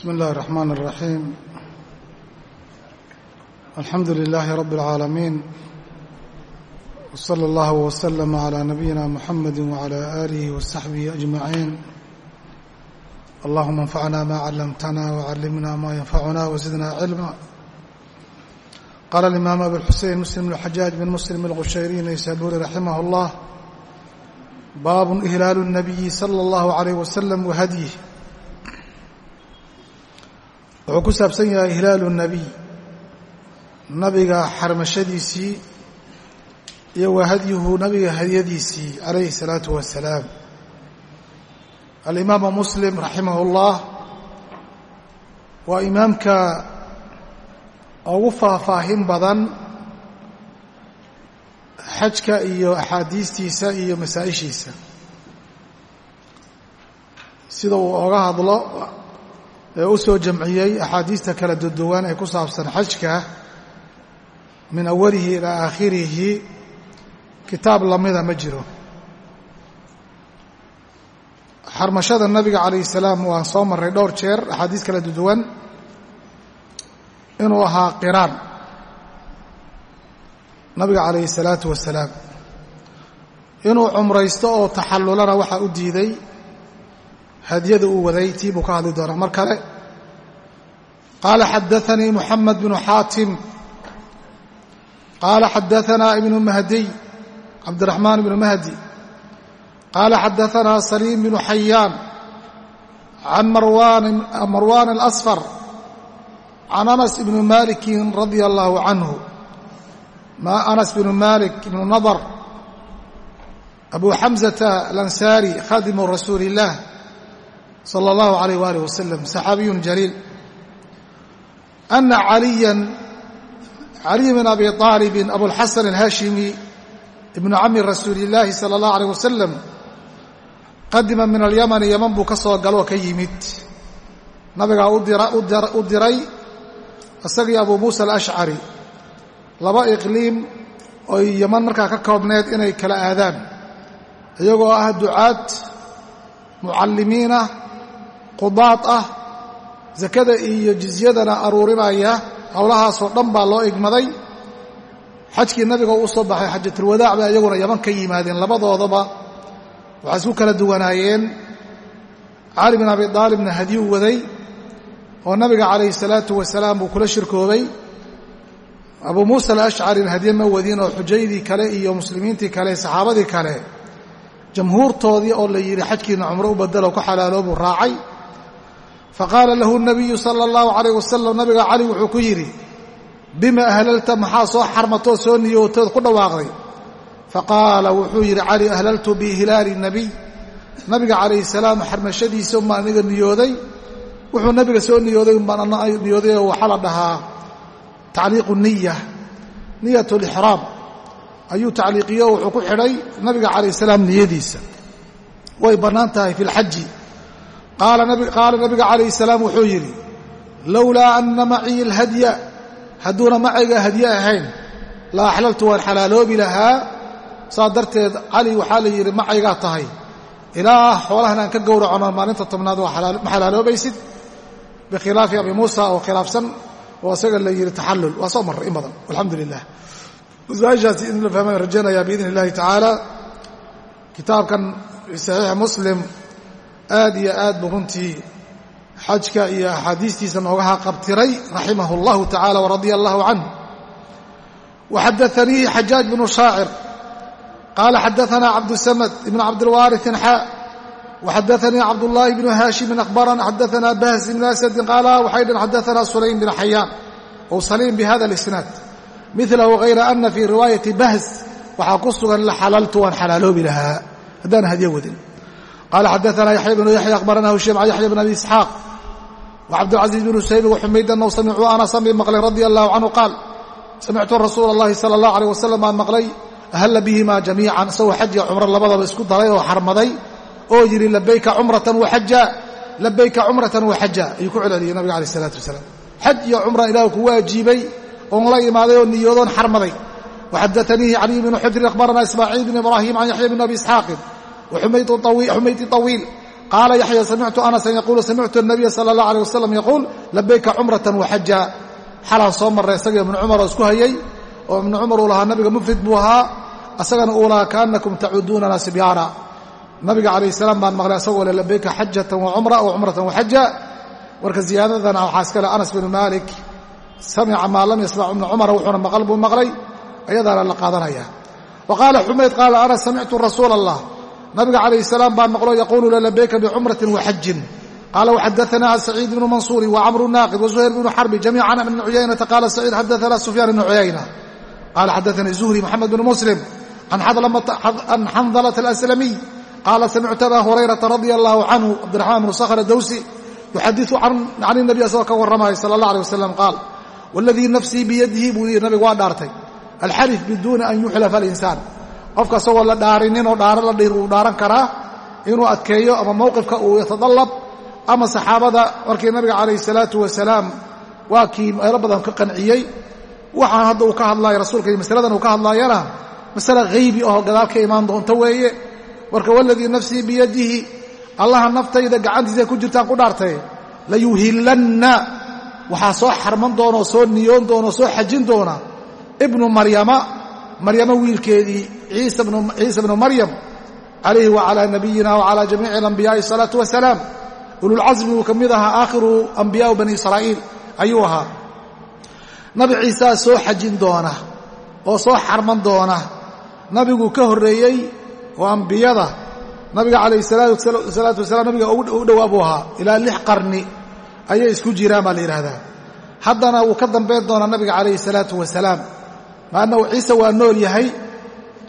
بسم الله الرحمن الرحيم الحمد لله رب العالمين وصلى الله وسلم على نبينا محمد وعلى آله وصحبه أجمعين اللهم انفعنا ما علمتنا وعلمنا ما ينفعنا وزدنا علما قال الإمام أبو الحسين مسلم بن الحجاج بن مسلم الغشيري نيسابوري رحمه الله باب إهلال النبي صلى الله عليه وسلم وهديه wuxuu ku saabsan yahay hilaalu nebiy nabiga xarmashadiisii iyo waa hadyuhu nabiga hadyadiisii calayhi salaatu wasalaam alimaamu muslim raximah ullah waa imaamka ugu faahfaahin badan xajka iyo axaadiistiisa iyo masaa-ishiisa. Sida uu oga hadlo u soo jamciyey axaadiista kala duduwan ee ku saabsan xajka min awalihi ilaa aakhirihi kitaab lamida ma jiro. Xarmashada nabiga calayh salaam waan soo marray dhowr jeer axaadiis kala duduwan inuu ahaa qiraan. Nabiga calayhi salaatu wasalaam inuu cumraysto oo taxallulana waxaa u diiday hadyada uu waday tii buu ka hadli doonaa. Mar kale qaala xadaanii muxamed bnu xaatim qaala xadaanaa ibnu mahdiy cabdiraxmaan ibnu mahdi qaala xadaanaa saliim bnu xayaan can marwan alasfar can anas ibni maalikin radia allaahu canhu anas bnu maalik ibnu nadar abu xamsata alansaari khadimu rasuuli illaah sala allahu alayh waalih wasalam saxaabiyun jaliil ana caliyan caliy bin abi aalibin abulxasan alhaashimi ibnu cami rasuuli illaahi sala allah aleyh wasalam qadima min alyamani yaman buu ka soo galoo ka yimid nabigaa u diray isagii abu muusa alashcari laba iqliim oy yaman markaa ka koobneed inay kala aadaan iyagoo ah ducaad mucallimiinah qudaad ah sakada iyo jizyadana aruurinaya howlahaasoo dhan baa loo igmaday. Xajkii nabiga uu soo baxay xajatulwadaac bay iyaguna yaman ka yimaadeen labadoodaba waxay isku kala duwanaayeen cali bin abi aalibna hadyu waday oo nabiga calayhi salaatu wasalaam buu kula shirkoobay. Abuu muusa alashcarina hadye ma wadin oo xujaydii kale iyo muslimiintii kale saxaabadii kale jamhuurtoodii oo la yidhi xajkiina cumro u badelo ku xalaaloobuu raacay faqaala lahu nabiyu sala allahu calayh wasalam nabiga cali wuxuu ku yidhi bima ahlalta? Maxaa soo xarmatoo soo niyootood ku dhawaaqday? Faqaala wuxuu yidhi cali ahlaltu bihilaali nabiy. Nabiga calayhi salaam xarmashadiisa umbaan aniga niyooday. Wuxuu nabiga soo niyooday umbaan ana niyooday oo waxaa la dhahaa tacliiqu niya niyat lixraam ayuu tacliiqiyo wuxuu ku xidhay nabiga calayh salaam niyadiisa. Way bannaan tahay fi lxaji qaala nabiga calayh salaam wuxuu yidhi lowlaa anna maciya alhadya hadduuna macayga hadye ahayn la axlaltu waan xalaaloobi lahaa. Saa darteed cali waxaa la yidhi macaygaa tahay. Ilaa xoolahan aan ka gowracono maalinta tobnaad ma xalaaloobaysid? Bikhilaafi abi muusa oo khilaafsan oo isaga la yidhi taxallul. Waa soo marray in badan. Alxamdu lilah masaaishaasi in la fahmaan rajaynayaa biidn illahi tacaala kitaabkan fi saxiixi muslim aad iyo aad buu runtii xajka iyo axaadiistiisa noogaha qabtiray raximah اllahu tacala waradia allahu canh waxadaanii xajaaj bnu shaacir qaala xadaana cabdusamad ibn cabdilwaariثin xa waxadaanii cabdullaahi bnu haashimin akhbarana xadaana bahs ibn asadin qaala waxay dhan xadaana sulaym bn xayaan ow saliim bihada اlisnaad milahu hayra ana fii riwaayati bahs waxaa ku sugan la xalaltu waan xalaaloobi lahaa haddaan hadyo wadin qala xadaana yaxya bnu yaxya akhbarana husham can yaxya bn abi isxaaq wacabdilcaziiz bn husayb waxumaydanw samicuu anasan bay maqleen radia allahu canhu qaal samictu rasuula allahi sala allah aleh wasalam aan maqlay ahalla bihimaa jamiican isagoo xajiga cumro labadaba isku daray oo xarmaday oo yidhi labayka cumratan waxaja labayka cumratan waxaja ayuu ku celceliyey nabiga calayh isalaatu wasalaam xaj iyo cumra ilaahu ku waajiibay oon la imaaday oo niyoodoon xarmaday waxadataniihi caliy bnu xujrin akhbaranaa ismaaciil bn ibraahim can yaxya bn waxumayti طawiil qaala yaxya samictu anasan yaquulu samictu nabiya sala allah alيh wasalam yaquul labayka cumratan waxaja xalaan soo marray isagii ibnu cumar oo isku hayay oo ibnu cumar uu lahaa nabiga mufrid buu ahaa asagana uu lahaa kaanakum tacuduunana sibyaana nabiga calayh salaam baan maqlay asagoo le labayka xajatan wa cumra wa cumratan waxaja warka ziyaadadana waxaa iskale anas binu maalik samica maa lam yasmac ibnu cumara wuxuuna maqal buu maqlay ayadaana la qaadanaya wa qaala xumayd qaala anas samictu rasuula allah nabiga calayh salaam baan maqlo yaquulu labayka bicumratin waxajin qaala waxadaanaa saciid ibnu mansuuri wa camru naaqid wa zuhayr bnu xarbi jamiican an ibni cuyaynata qaala saciid xadaanaa sufyaan ibnu cuyayna qaala xadaanii zuhri maxamed bnu muslim can xandalat alaslamiy qaala samictu aba hurayrata radia allahu canhu cabdiraxmaan bnu sakhr dawsi yuxadiu can inabiy asagoo ka warramaya sala allah aleh wasalam qaal waladii nafsii biyadihi buu yidhi nabigu waa dhaartay alxalif biduuni an yuxlafa alinsaan qofka asagoo la dhaarinin oo dhaaro la dhihir wuu dhaaran karaa inuu adkeeyo ama mowqifka uu yatadallab ama saxaabada markii nabiga calayh salaatu wasalaam waa kii meelo badan ka qanciyey waxaan hadda uu ka hadlaayo rasuulka masaladan uu ka hadlaayana masale haybi oo gadaal ka imaan doonto weeye. Marka waladii nafsii biyadihi allaha naftayda gacantiisa ku jirtaan ku dhaartay layuhilanna waxaa soo xarman doonoo soo niyoon doonoo soo xajin doona. Ibnu maryama maryamo wiilkeedii ciisa bnu maryam calayhi wacalaa nabiyina wacalaa jamiici alambiyaai salaatu wasalaam ululcasmi uu ka mid ahaa aakhiru ambiyaau bani israa'iil ayuu ahaa. Nabi ciisaa soo xajin doona oo soo xarman doona. Nabiguu ka horreeyey oo ambiyada nabiga calayhi salaatu wasalaam nabiga u dhowaa buu ahaa ilaa lix qarni ayay isku jiraan baa la yidhaahdaa. Haddana wuu ka dambayn doonaa nabiga calayhi salaatu wasalaam maannahu ciise waa nool yahay.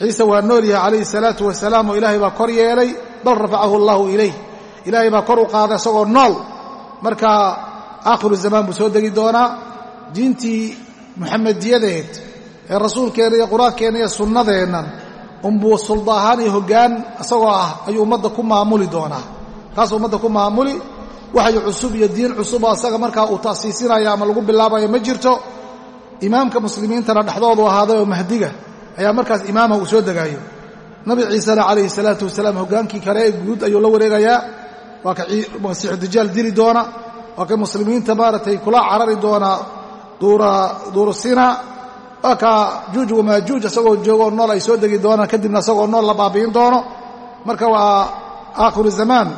Ciise waa nool yahay calayhi salaatu wasalaam oo ilaahay baa kor yeelay. Bal rafacahu allahu ilayh. Ilaahay baa kor u qaaday isagoo nool. Marka aakhiru zamaan buu soo degi doonaa. Diintii muxamediyadeed ee rasuulkeenna iyo qur'aankeenna iyo sunnadeennan unbuu sulda ahaan iyo hoggaan isagoo ah ayuu ummadda ku maamuli doonaa. Taasuu ummadda ku maamuli. Waxay cusub iyo diin cusuboo asaga markaa uu ta'siisinayo ama lagu bilaabayo ma jirto imaamka muslimiintana dhexdoodu ahaaday oo mahdiga ayaa markaas imaama uu soo degaayo. Nabi ciisena calayhi salaatu wasalaam hoggaankii kale ee guud ayuu la wareegayaa. Waa ka masiixu dajaal dili doona waa ka muslimiinta maaragtay kula carari doona duurusina waa ka juuj wamaajuuj isagoo joogoo nool ay soo degi doonaan kadibna isagoo nool la baabi'in doono. Marka waa aakhiru zamaan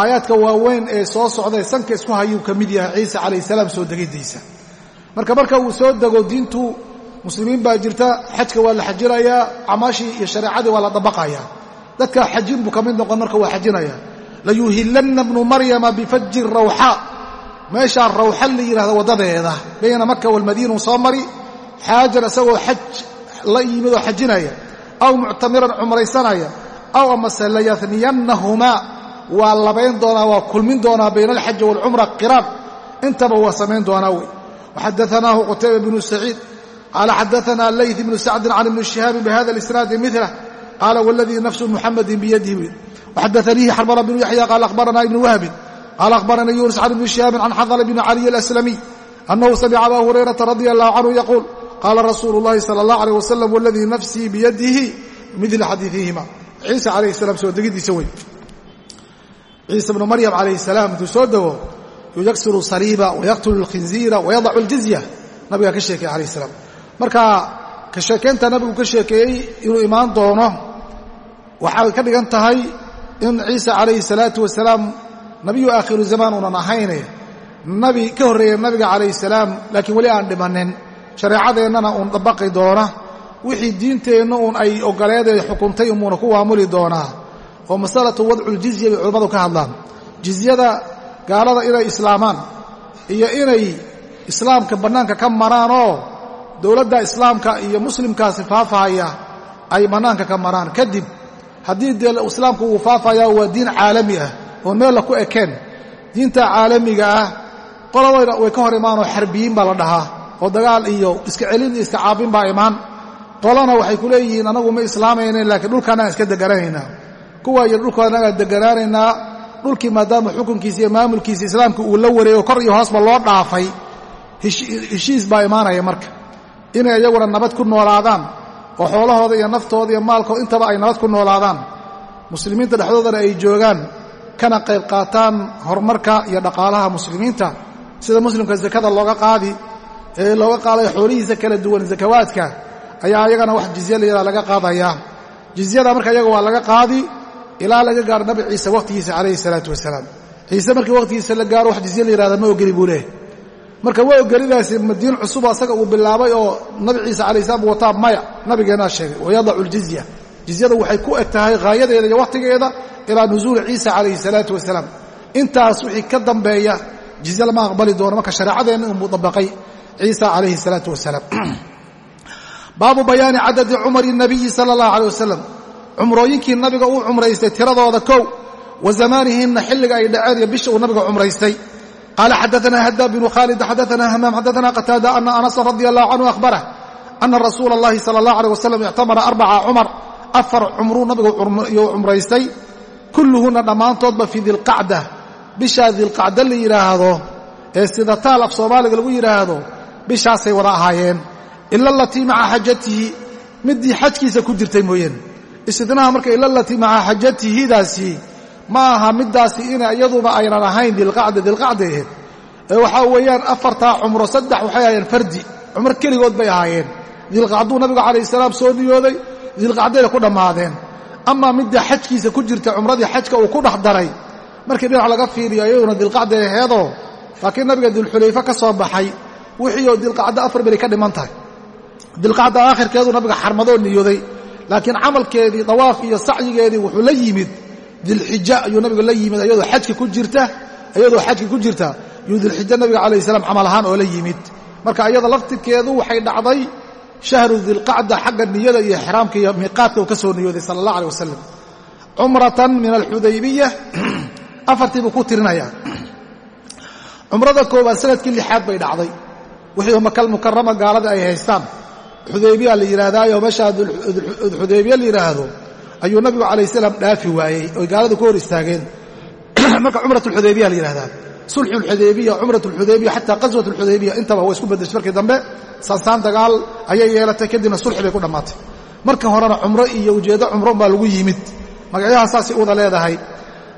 aayaadka waaweyn ee soo socdae sanka isku hayuu ka mid yahay ciise calayh salaam soo degidiisa marka marka uu soo dego diintu muslimiin baa jirta xajka waa la xajinayaa camaashii iyo shareecadii waa la dabaqayaa. Dadka xajin buu ka mid noqon marka waa xajinaya. Layuhilanna bnu maryama bifaji rawxa meeshaa rawxa la yidhahda waddadeeda bayna maka walmadiinu soo mari xaajan isagoo xaj la yimid oo xajinaya aw muctamiran cumraysanaya aw amase layaniyannahumaa waa labayn doonaa waa kulmin doonaa bayna alxaji waalcumra qiraan. Intaba waa samayn doonaa wey waxadaanaahu qutayba bnu saciid qaala xadaanaa layth bnu sacdin can ibni shihaabi bihada lisnaadi milah qaala waladii nafsu muxamadin biyadihi wy waxadaaniihi xarbana bnu yaxya qaala akhbaranaa ibnu wahbin qaala akhbaranii yuunus can ibni shihaabin can xadala bni caliy alaslamiy annahu samica abaa hurayrata radia allahu canhu yaquul qaala rasuulu llahi sala allah aleyh wasalam waladii nafsii biyadihi midla xadiiihima ciise calayh salaam soo degidiisa wey ciise bnu maryam calayh salaam intuu soo dego yaksiru saliiba wayaqtulu lkhinziira wayadacu ljizya nabigaa ka sheekeye calayh salaam marka ka sheekaynta nabigu ka sheekeeyey inuu imaan doono waxay ka dhigan tahay in ciise calayhi salaatu wasalaam nabiyu aakhiru zamaan unan ahayne nabi ka horreeya nabiga calayh salaam laakiin weli aan dhimanin shareecadeennana uun dabaqi doona wixii diinteenna uun ay ogoleedee xukuntay umuuna ku waamuli doonaa oo masalatu wadculjizya bay culammadu ka hadlaan jizyada gaalada inay islaamaan iyo inay islaamka bannaanka ka maraan oo dowladda islaamka iyo muslimkaasi faafahaya ay bannaanka ka maraan. Kadib haddii dee islaamku uu faafayaa waa diin caalami ah oon meella ku ekeen. Diinta caalamiga ah qolada way ka hor imaanoo xarbiyiin baa la dhahaa oo dagaal iyo iska celin iyo iska caabin baa imaan. Qolana waxay ku leeyihiin anagu ma islaamaynen laakiin dhulkaanaan iska degananaynaa kuwa iyo dhulka annagaa deganaanaynaa dhulkii maadaama xukunkiisa iyo maamulkiisa islaamka uu la wareego kor iyo hoosba loo dhaafay. Heshiis baa imaanaya marka. Inay iyaguna nabad ku noolaadaan oo xoolahooda iyo naftooda iyo maalkooda intaba ay nabad ku noolaadaan muslimiinta dhexdoodana ay joogaan kana qayb qaataan horumarka iyo dhaqaalaha muslimiinta. Sida muslimka zakada looga qaadi ee looga qaadayo xoolihiisa kala duwan zakawaadka ayaa ayagana wax jizya layidhaha laga qaadaya. Jizyada marka iyaga waa laga qaadi ilaa laga gaaro nabi ciise wakhtigiisa calayhi salaatu wasalaam. Ciise markii wakhtigiisa la gaaro wax jizye la yihahda ma ogeli buu leehay marka waa ogelidaasi madiin cusubo asaga uu bilaabay oo nabi ciise calayh salaam wataa maya. Nabigeennaa sheegay wayadacu ljizya jizyada waxay ku eg tahay haayadeeda iyo wakhtigeeda ilaa nusuuli ciisa calayhi salaatu wasalaam. Intaas wixii ka dambeeya jizye lama aqbali doono marka shareecadeenna inuu dabaqay ciisa calayhi salaatu wasalaam. Baabu bayaani cadadi cumari nabiyi sala allahu aleyh wasalam cumrooyinkii nabiga uu cumraystay tiradooda kow wa zamaanihinna xilliga ay dhaceen iyo bisha uu nabiga cumraystay qaala xadaana hada bnu khaalid xadaana hamaam xadaana qataada ana anasan radia allahu canhu ahbarah ana rasuula اllahi sala اllah alيh wasalam ictamara arbaca cumar afar cumruu nabigu yuu cumraystay kulluhunna dhammaantoodba fii dilqacda bishaa dilqacda la yidhaahdo ee sida taal af soomaaliga lagu yidhaahdo bishaasay wada ahaayeen ila alatii maca xajatihi midii xajkiisa ku jirtay mooyeen istidnaha marka ila alatii maca xajatihidaasi ma aha midaasi ina iyaduba aynan ahayn dilqacda dilqacda aheed ee waxaa weeyaan afartaa cumro saddex waxay ahaayeen fardi cumro keligood bay ahaayeen. Dilqacduu nabigu calayh salaam soo niyooday dilqacdayna ku dhammaadeen amaa midda xajkiisa ku jirta cumradii xajka uu ku dhex daray markii dhinac laga fiiriyo iyaduna dilqacday aheedoo laakiin nabiga dilxulayfe ka soo baxay wixii oo dilqacdo afar beri ka dhiman tahay. Dilqacda aakhirkeedu nabiga xarmadoo niyooday laakiin camalkeedii dawaaf iyo sacyigeedii wuxuu la yimid dilxija ayuu nabigu la yimid iyadoo xajka ku jirta iyadoo xajka ku jirta yuu dilxija nabiga calayh salaam camal ahaan oo la yimid. Marka iyada laftirkeedu waxay dhacday shahru dilqacda xagga niyada iyo ixraamka iyo miiqaadka uu ka soo niyooday sala allah aleh wasalam cumratan min alxudaybiya afartii buu ku tirinayaa. Cumrada koobaad sannadkii lixaad bay dhacday. Wixii makal mukarama gaalada ay haystaan xudaybiya la yidhaahdaayo meesha xudaybiya la yidhaahdo ayuu nabigu calayh salaam dhaafi waayey oy gaaladu ka hor istaageen. Marka cumrat alxudaybiya la yidhahdaa sulxu alxudaybiya cumrat alxudaybiya xataa qaswat alxudaybiya intaba way isku bedeshay markii dambe. Saansaan dagaal ayay yeelatay kadibna sulxi bay ku dhammaatay. Marka horena cumro iyo ujeeddo cumro baa lagu yimid. Magacyaha saasay uwada leedahay.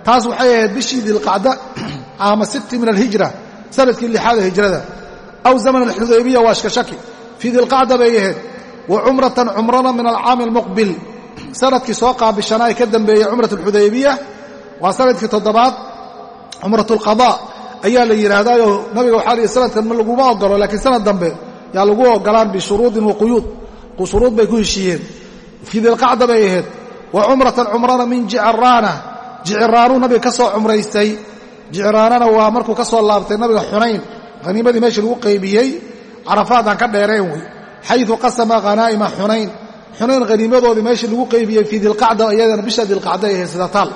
Taas waxay ahayd bishii dilqacda caama sitti min alhijra sannadkii lixaada hijrada. Aw zaman alxudaybiya waa shkashaki fii dilqacda bay ahayd wa cumratan cumrana min alcaami almuqbil. Sanadkii soo qaabishanaa ee ka dambeeyey cumrat alxudaybiya waa sannadkii toddobaad cumrat alqadaa ayaa la yidhaahdaayoo nabiga waxaa lihi sanadkan ma laguma ogolo laakiin sanad dambe yaa lagu ogolaan bishuruudin wa quyuud. Shuruud bay ku heshiiyeen. Fii dilqacda bay ahayd wa cumratan cumrana min jiciraana jiciraanuu nabiga ka soo cumraystay. Jiciraanana waa markuu ka soo laabtay nabiga xunayn haniimadii meeshii lagu qaybiyey carafaadaan ka dheereen wey xayu qasama khanaa'ima xunayn. Xunayn haniimadoodii meeshii lagu qaybiyey fii dilqacda iyadana bisha dilqacda ahayd sida taal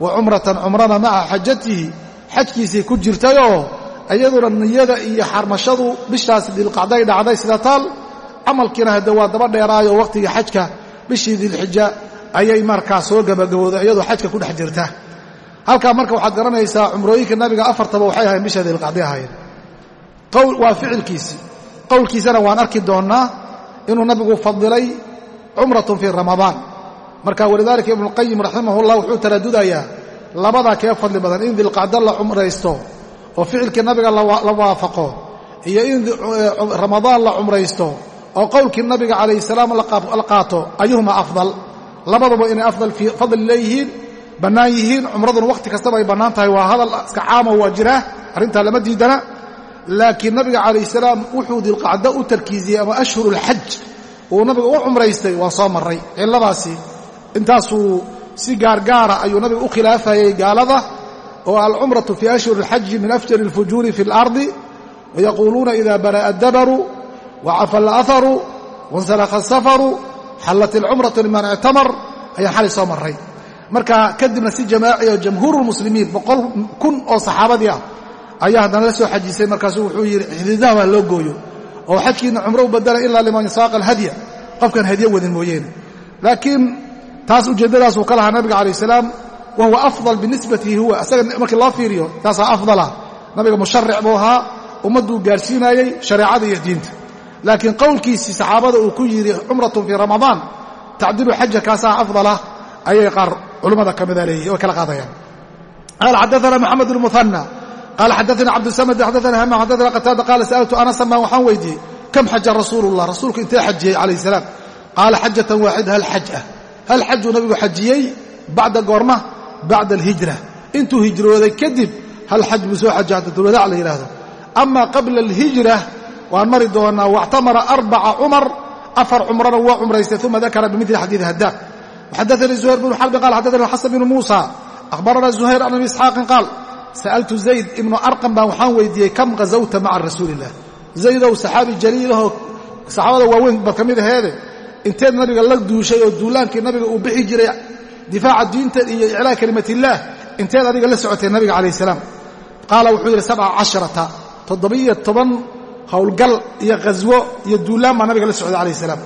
wa cumratan cumrana maca xajatihi. Xajkiisii ku jirtayoo iyaduna niyada iyo xarmashadu bishaas dilqacday dhacday sida taal camalkiina hadde waa daba dheeraayo wakhtigii xajka. Bishii dilxija ayay markaa soo gabagabooday iyadoo xajka ku dhex jirta. Halkaa marka waxaad garanaysaa cumrooyinka nabiga afartaba waxay ahayn bisha dilqacday ahaayeen. Waa ficilkiisii qowlkiisana waan arki doonnaa inuu nabigu fadilay cumratun fii ramadaan. Marka walidaalika ibnuulqayim raximahullah wuxuu taradudayaa labada kee fadli badan in dilqacdo la cumraysto oo ficilkii nabiga la waafaqo iyo in ramadaan la cumraysto oo qowlkii nabiga calayh salaam la qaato ayuhuma afdal. Labaduba inay afdal fadli leeyihiin bannaan yihiin cumraduna wakhti kastaba ay bannaan tahay waa hadal iska caamo waa jiraa arrintaa lama diidana laakiin nabiga calayh salaam wuxuu dilqacdo u tarkiisiyey ama ashhurulxaj uu nabiga u cumraystay waan soo marray cilladaasi intaasuu si gaargaara ayuu nabiga u khilaafayey gaalada oo alcumratu fii ashhuri اlxaji min afjari اlfujuuri fi اlardi wayaquuluuna ida bara'a dabaru wacafa alaharu wainsalakha asafaru xallat ilcumratu liman ictamar ayaan xalay soo marray marka kadibna si jamaaci oo jamhuur lmuslimiin boqol kun oo saxaabadii ah ayaa haddana la soo xajisay markaasuu wuxuu yidhi xididaha waa loo gooyo oo xajkiina cumro u badalay ilaa liman saaqa alhadya qofkan hadyo wadin mooyeene. Laakiin taas ujeeddadaasuu ka lahaa nabiga calayh salaam wa huwa afdal binisbatihi huwa asaga markii loo fiiriyo taasaa afdala. Nabiga musharic buu ahaa ummadduu gaarsiinayey shareecada iyo diinta. Laakiin qowlkiisii saxaabada uu ku yidhi cumratun fii ramadaan tacdilu xaja kaasaa afdalah ayay qaar culummada ka mida leeyihiin way kala qaadayaan. Qaala xadaana moxamed bn muhanى qaala xadaana cabdsamd xadaana hama xadaana qataada qaala sa'altu anasan baan waxaan weydiiyey kam xaja rasuulu اllah rasuulku intee xajiyey calayh salaam qaala xajatan waaxida hal xaj ah hal xajuu nabigu xajiyey bacda goorma bacda alhijra intuu hijrooday kadib hal xaj buu soo xajay xajatulwadaac la yidhaahdo ama qabla alhijra waan mari doonaa wactamara arbaca cumar afar cumrana waa cumraystay uma dakara bimili xadiidi haddaaq waxadaanii zuhayr bnu xarbin qaal xadaana xasan bnu muusa akhbarana zuhayr an abi isxaaqin qaal sa'altu zayd ibnu arqam baan waxaan weydiiyey kam ghazawta maca rasuuli illah zaydow saxaabi jaliilahoo saxaabada waaweyn bad ka mid aheede inteed nabiga la duushay oo duulaankii nabiga uu bixi jiray difaaca diinta iyo iclaa kelimaatillaah inteed adiga la socotay nabiga calayh salaam qaala wuxuu yidhi sabca casharata toddobiyo toban howlgal iyo khaswo iyo duulaan baa nabiga la socday calayh salaam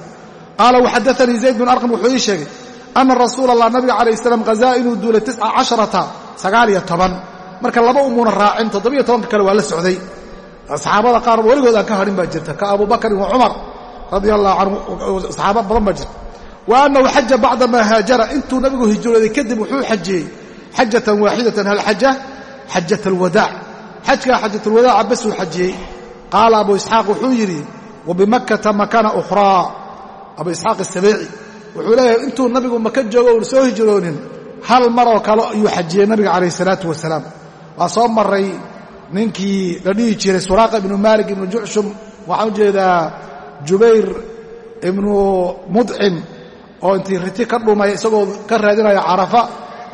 qaala waxadaanii zayd bin arqam wuxuu ii sheegay ana rasuula allah nabiga calayh salaam khazaa inuu duulay tisca casharata sagaaliyo toban marka laba umuuna raacin toddobiyo tobanka kale waa la socday. Saxaabada qaar weligood aan ka hadhin baa jirta ka abubakrin wa cumar radia allahu canhu saxaaba badan baa jirta. Wa annahu xaja bacda maa haajara intuu nabigu hijrooday kadib wuxuu xajiyey. Xajatan waaxidatan hal xaja? Xajat alwadaac. Xajkaa xajatulwadaaca basuu xajiyey. Qaala abu isxaaq wuxuu yidhi wa makana ukhraa. Abu isxaaq asabeeci wuxuu leeyahay intuu nabigu maka joogo uun soo hijroonin hal maroo kale ayuu xajiyey nabiga calayh isalaatu wasalaam waa soo maray ninkii la dhihi jiray suraaqa ibnu maalik ibnu jucshum. Waxaan u jubayr ibnu mudcim oo intii riti ka dhumay isagoo ka raadinaya carafa.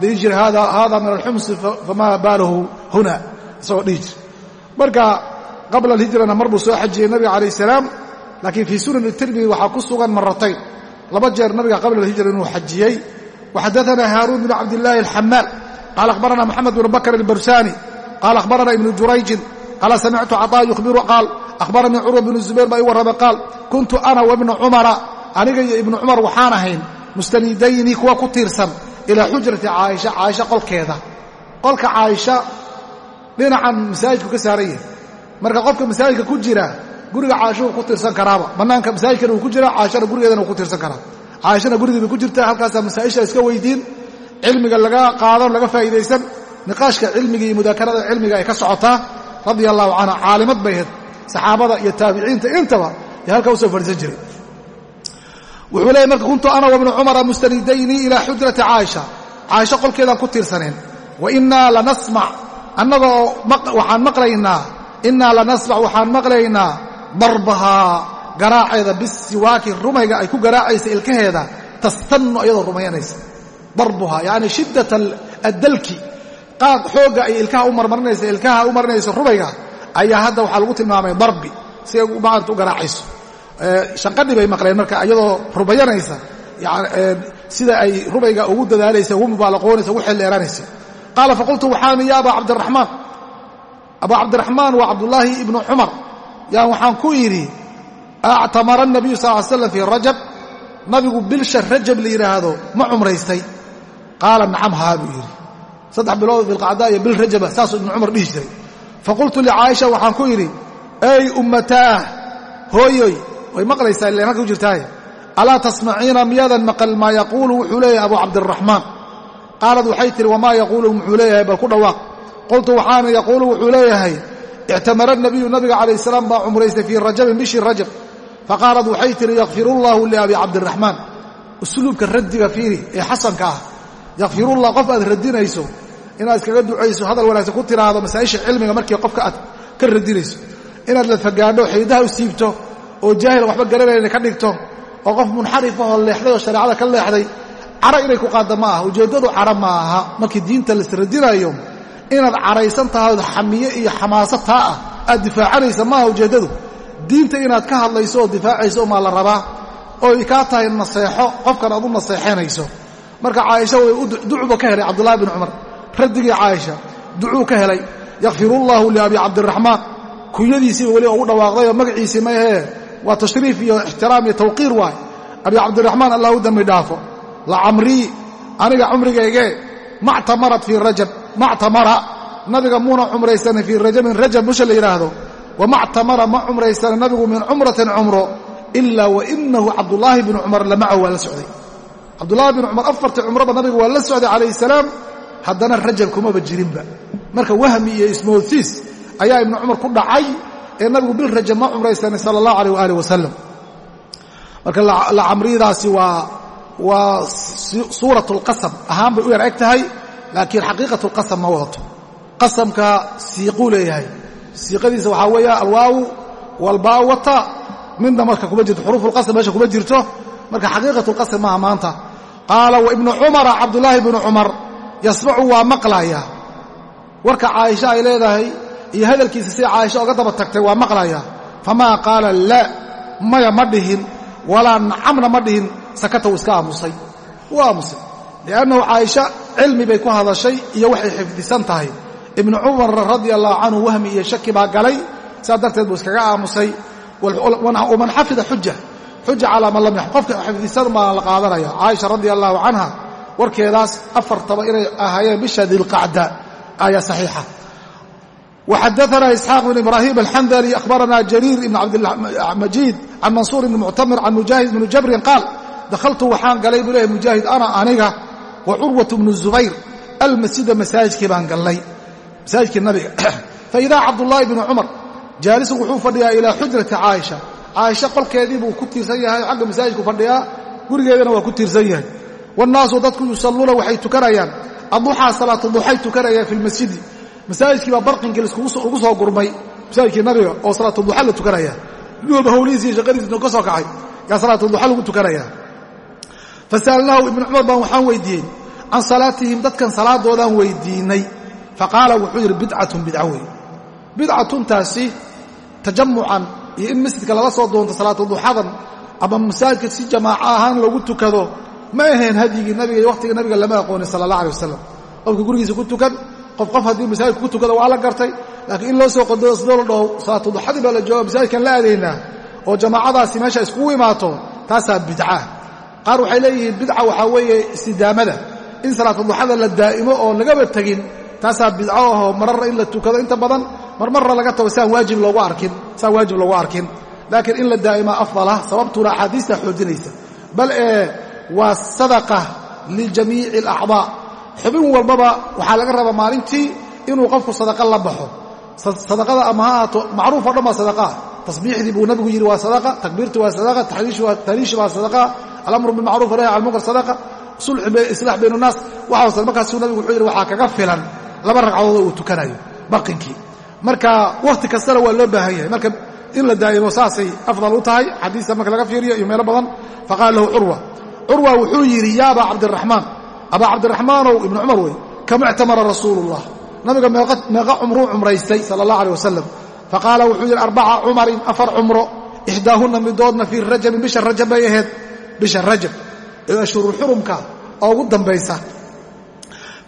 Dhihi jiray haada min alxumsi famaa baalahu huna? Isagoo dhihi jira marka qabla alhijrana mar buu soo xajiyey nabiga calayh salaam laakiin fii sunan tirmidi waxaa ku sugan maratayn laba jeer nabiga qabla alhijra inuu xajiyey. Waxadaana haaruun bn cabdillaahi alxamaal qaala akhbarana moxamed bnu bakr albarsani qaala akhbarana ibnu jurayjin qaala samictu caطaa yukhbiru qaal akhbaranii curwa bnu zubayr baa ii warramay qaal kuntu ana wabnu cumara aniga iyo ibnu cumar waxaan ahayn mustanidayni kuwa ku tiirsan ilaa xujrati caaisha caaisha qolkeeda qolka caaisha dhinacan masaajidku ka saaran yahay marka qofka masaajidka ku jira guriga caaisha uu ku tiirsan karaaba bannaanka masaajidkana uu ku jira caaishana gurigeedana uu ku tiirsan karaa iska weydiin cilmiga laga qaadan laga faa'iidaysan niqaashka cilmiga iyo mudaakarada cilmiga ay ka socotaa radia allahu canha caalimad bay ahayd saxaabada iyo taabiciinta intaba ee halkaa u soo fadhiisan jiray. Wuxuu leeyay marka kuntu ana wabnu cumara mustanidayni ilaa xujrati caaisha caaisha qolkeedaan ku tiirsaneen wa innaa lanasmac annagoo waxaan maqlaynaa innaa lanasmac waxaan maqlaynaa darbahaa garaaceeda bisiwaaki rumayga ay ku garaacaysa ilkaheeda tastannu iyadoo rumayanaysa darbuhaa yacni shiddat addalki qaad xoogga ay ilkaha u marmarinaysa ilkaha u marinaysa rumayga ayaa hadda waxaa lagu tilmaamay darbi si ay maanta u garaacayso. Shanqadhi bay maqleen marka iyadoo rumayanaysa sida ay rumayga ugu dadaalaysa ugu mubaalaqoonaysa ugu xeldheeraanaysa qaala faqultu waxaan ya abaa cabdiraxmaan? Abaa cabdiraxmaan waa cabdullaahi ibnu cumar. Yaan waxaan ku yidhi actamara nabiyu sal l slam fii rajab. Nabigu bilsha rajab la yidhaahdo ma cumraystay qaala nacam haa buu yidhi. Saddex bilood bilqacdaa iyo bil rajaba saasuu ibnu cumar dhihi jiray. Faqultu licaaisha waxaan ku yidhi ey ummataah hooyoy way maqlaysaa ilan halka ku jirtaaye. Alaa tasmaciina miyaadan maqal maa yaquulu? Wuxuu leeyahay abu cabdiraxmaan. Qaalad waxay tihi wamaa yaquulu muxuu leeyahay bal ku dhawaaq. Qultu waxaana yaquulu wuxuu leeyahay ictamara nabiyu nabiga calayh salaam baa cumraystay fii rajabin bishii rajab. Faqaalad waxay tihi yakfirullaahu liabi cabdiraxmaan. Usluubka raddiga fiiri ee xasanka ah yakfirullah qof aad radinayso inaad iskaga ducayso hadal wanaagsan ku tiraahdo masaa'isha cilmiga markii qofka aad ka radinayso. Inaad la fagaadho xiidaha u siibto oo jaahil waxba garanayna ka dhigto oo qof munxarifahoo leexday oo shareecada ka leexday caro inay ku qaadda ma aha. Ujeeddadu caro ma aha. Markii diinta laisradinayo inaad caraysan tahay ood xamiye iyo xamaaso taa ah aad difaacanaysa maaha ujeeddadu. Diinta inaad ka hadlayso oo difaacayso umaa la rabaa oo ay kaa tahay naseexo qofkan aad u naseexanayso marka caaisha way ducuba ka helay cabdullahi bin cumar raddigii caaisha ducuu ka helay. Yakfirullaahu liabi cabdiraxmaan kunyadiisiiba weli ugu dhawaaqdayoo magaciisii ma ahee. Waa tashriif iyo ixtiraam iyo tawqiir waay. Abi cabdiraxmaan allah u dembi dhaafo lacamrii aniga cumrigaygee mactamarat fii rajab mactamara nabiga muuna cumraysanin fii rajabin rajab busha la yidhaahdo wamactamara ma cumraysanin nabigu min cumratin cumro. Ilaa wainahu cabdullaahi binu cumar lamacahu waa la socday cabdullaahi binu cumar afartii cumroba nabiga waa la socday calayhi salaam haddana rajab kumaba jirinba. Marka wahmi iyo ismoodsiis ayaa ibnu cumar ku dhacay ee nabigu bil rajab ma cumraysanay sala allahu alayh waaalih wasalam marka lacamriyadaasi waa waa suurat lqasam ahaan bay u yar eg tahay laakiin xaqiiqat lqasam ma wadato. Qasamka siiquu leeyahay. Siiqadiisa waxaa weeya alwaawu walbaa wata midna marka kuma jirto xuruuf lqasam meesha kuma jirto. Marka xaqiiqat lqasam maaha maanta qaala wa ibnu cumara cabdullaahi ibnu cumar yasmacu waa maqlaya warka caaisha ay leedahay iyo hadalkiisa sida caaisha oga daba tagtay waa maqlaya famaa qaala la maya ma dhihin walaa nacamna ma dhihin sakata wuu iska aamusay. Wuu aamusay. Liannahu caaisha cilmi bay ku hadashay iyo waxay xifdisan tahay. Ibnu cumar radia allahu canhu wahmi iyo shaki baa galay sidaa darteed buu iskaga aamusay. Waman xafida xuja xuja calaa man lam yax qofka xifdisan baa la qaadanaya. Caaisha radia allaahu canha warkeedaas afartaba inay ahaayeen bisha dilqacda ayaa saxiixa. Waxadaanaa isxaaq bn ibraahim alxandali ahbarana jariir ibn cabdmajiid can mansuur ibni muctamir can mujaahid bni jabrin qaal dakhaltu waxaan galay buu lehy mujaahid ana aniga wa curwat bnu zubayr almasjida masaajidkii baan gallay masaajidkii nabiga. Faidaa cabdullaahi bni cumar jaalisun wuxuu fadhiyaa ilaa xujrati caaisha caaisho qolkeedii buu ku tiirsan yahay xagga masaajidku fadhiyaa gurigeedana waa ku tiirsan yahay. Wannaasu dadku yusalluuna waxay tukanayaan. Adduxaa salaatu duxay tukanayaan fi lmasjidi masaajidkii baa barqinkii laisugu soo gurmay. Masaajidkii nabiga oo salaatu duxa la tukanaya duuba howlihiis iyo shaqadiisna ka soo kacay. Yaa salaatu duxa lagu tukanaya fasa'alnaahu ibnu cumar baan waxaan weydiiyey can salaatihim dadkan salaadoodaan weydiinay. Faqaala wuxuu yidhi bidcatun bidca wey bidcatuntaasi tajamucan iyo in masjidka lala soo doonto salaatuduxadan ama masaajidka si jamaaco ahaan loogu tukado ma ahayn hadyigii nabiga iyo wakhtiga nabiga lama aqoonin sala allah alay wasalam qofka gurigiisa ku tukan qof qof haddii masaajidka ku tukada waa la gartay laakiin in loo soo qadoo sidoo la dhaho salaatuduxadii baa la jooga masaajidkan la aadaynaa oo jamaacadaasi meesha iskugu imaato taasaa bidca. Qaar waxay leeyihiin bidca waxaa weeye istidaamada. In salaatuduxada la daa'imo oo lagaba tegin taasaa bidco ahoo mararra in la tukado. Inta badan marmarra laga tago saan waajib loogu arkin laakiin in la daa'imaa afdalah sababtuna axaadiistaa xoojinaysa. Bal ee waa sadaqa lijamiici alacdaa. Xubin walbaba waxaa laga rabaa maalintii inuu qofku sadaqa la baxo. Sadaqada ama ha ahaato macruuf dhan baa sadaqaa tasbiixdii buu nabigu yidhi waa sadaqa takbiirtii waa sadaqa tahliishi waa sadaqa alamru bilmacruf nahy can munkar sadaqa islaax bayn naas. Waxaas markaasuu nabigu wuxuu yidhi waxaa kaga filan. Laba ragcadoodoo uu tukanayo barqinkii marka wakhti kastana waa loo baahan yahay. Marka in la daa'imo saasay afdal u tahay xadiista marka laga fiiriyo iyo meelo badan faqaala lahu curwa curwa wuxuu yidhi ya abaa cabdiraxmaan abaa cabdiraxmaanow ibnu cumar wey kama ictamara rasuulu ullah nabiga meeqa cumruu cumraystay sala allah aleh wasalam faqaala wuxuu yidhi arbaca cumarin afar cumro ixdaahunna midoodna fii rajabin bisha rajab bay ahayd bisha rajab. Ee oo ugu dambaysa.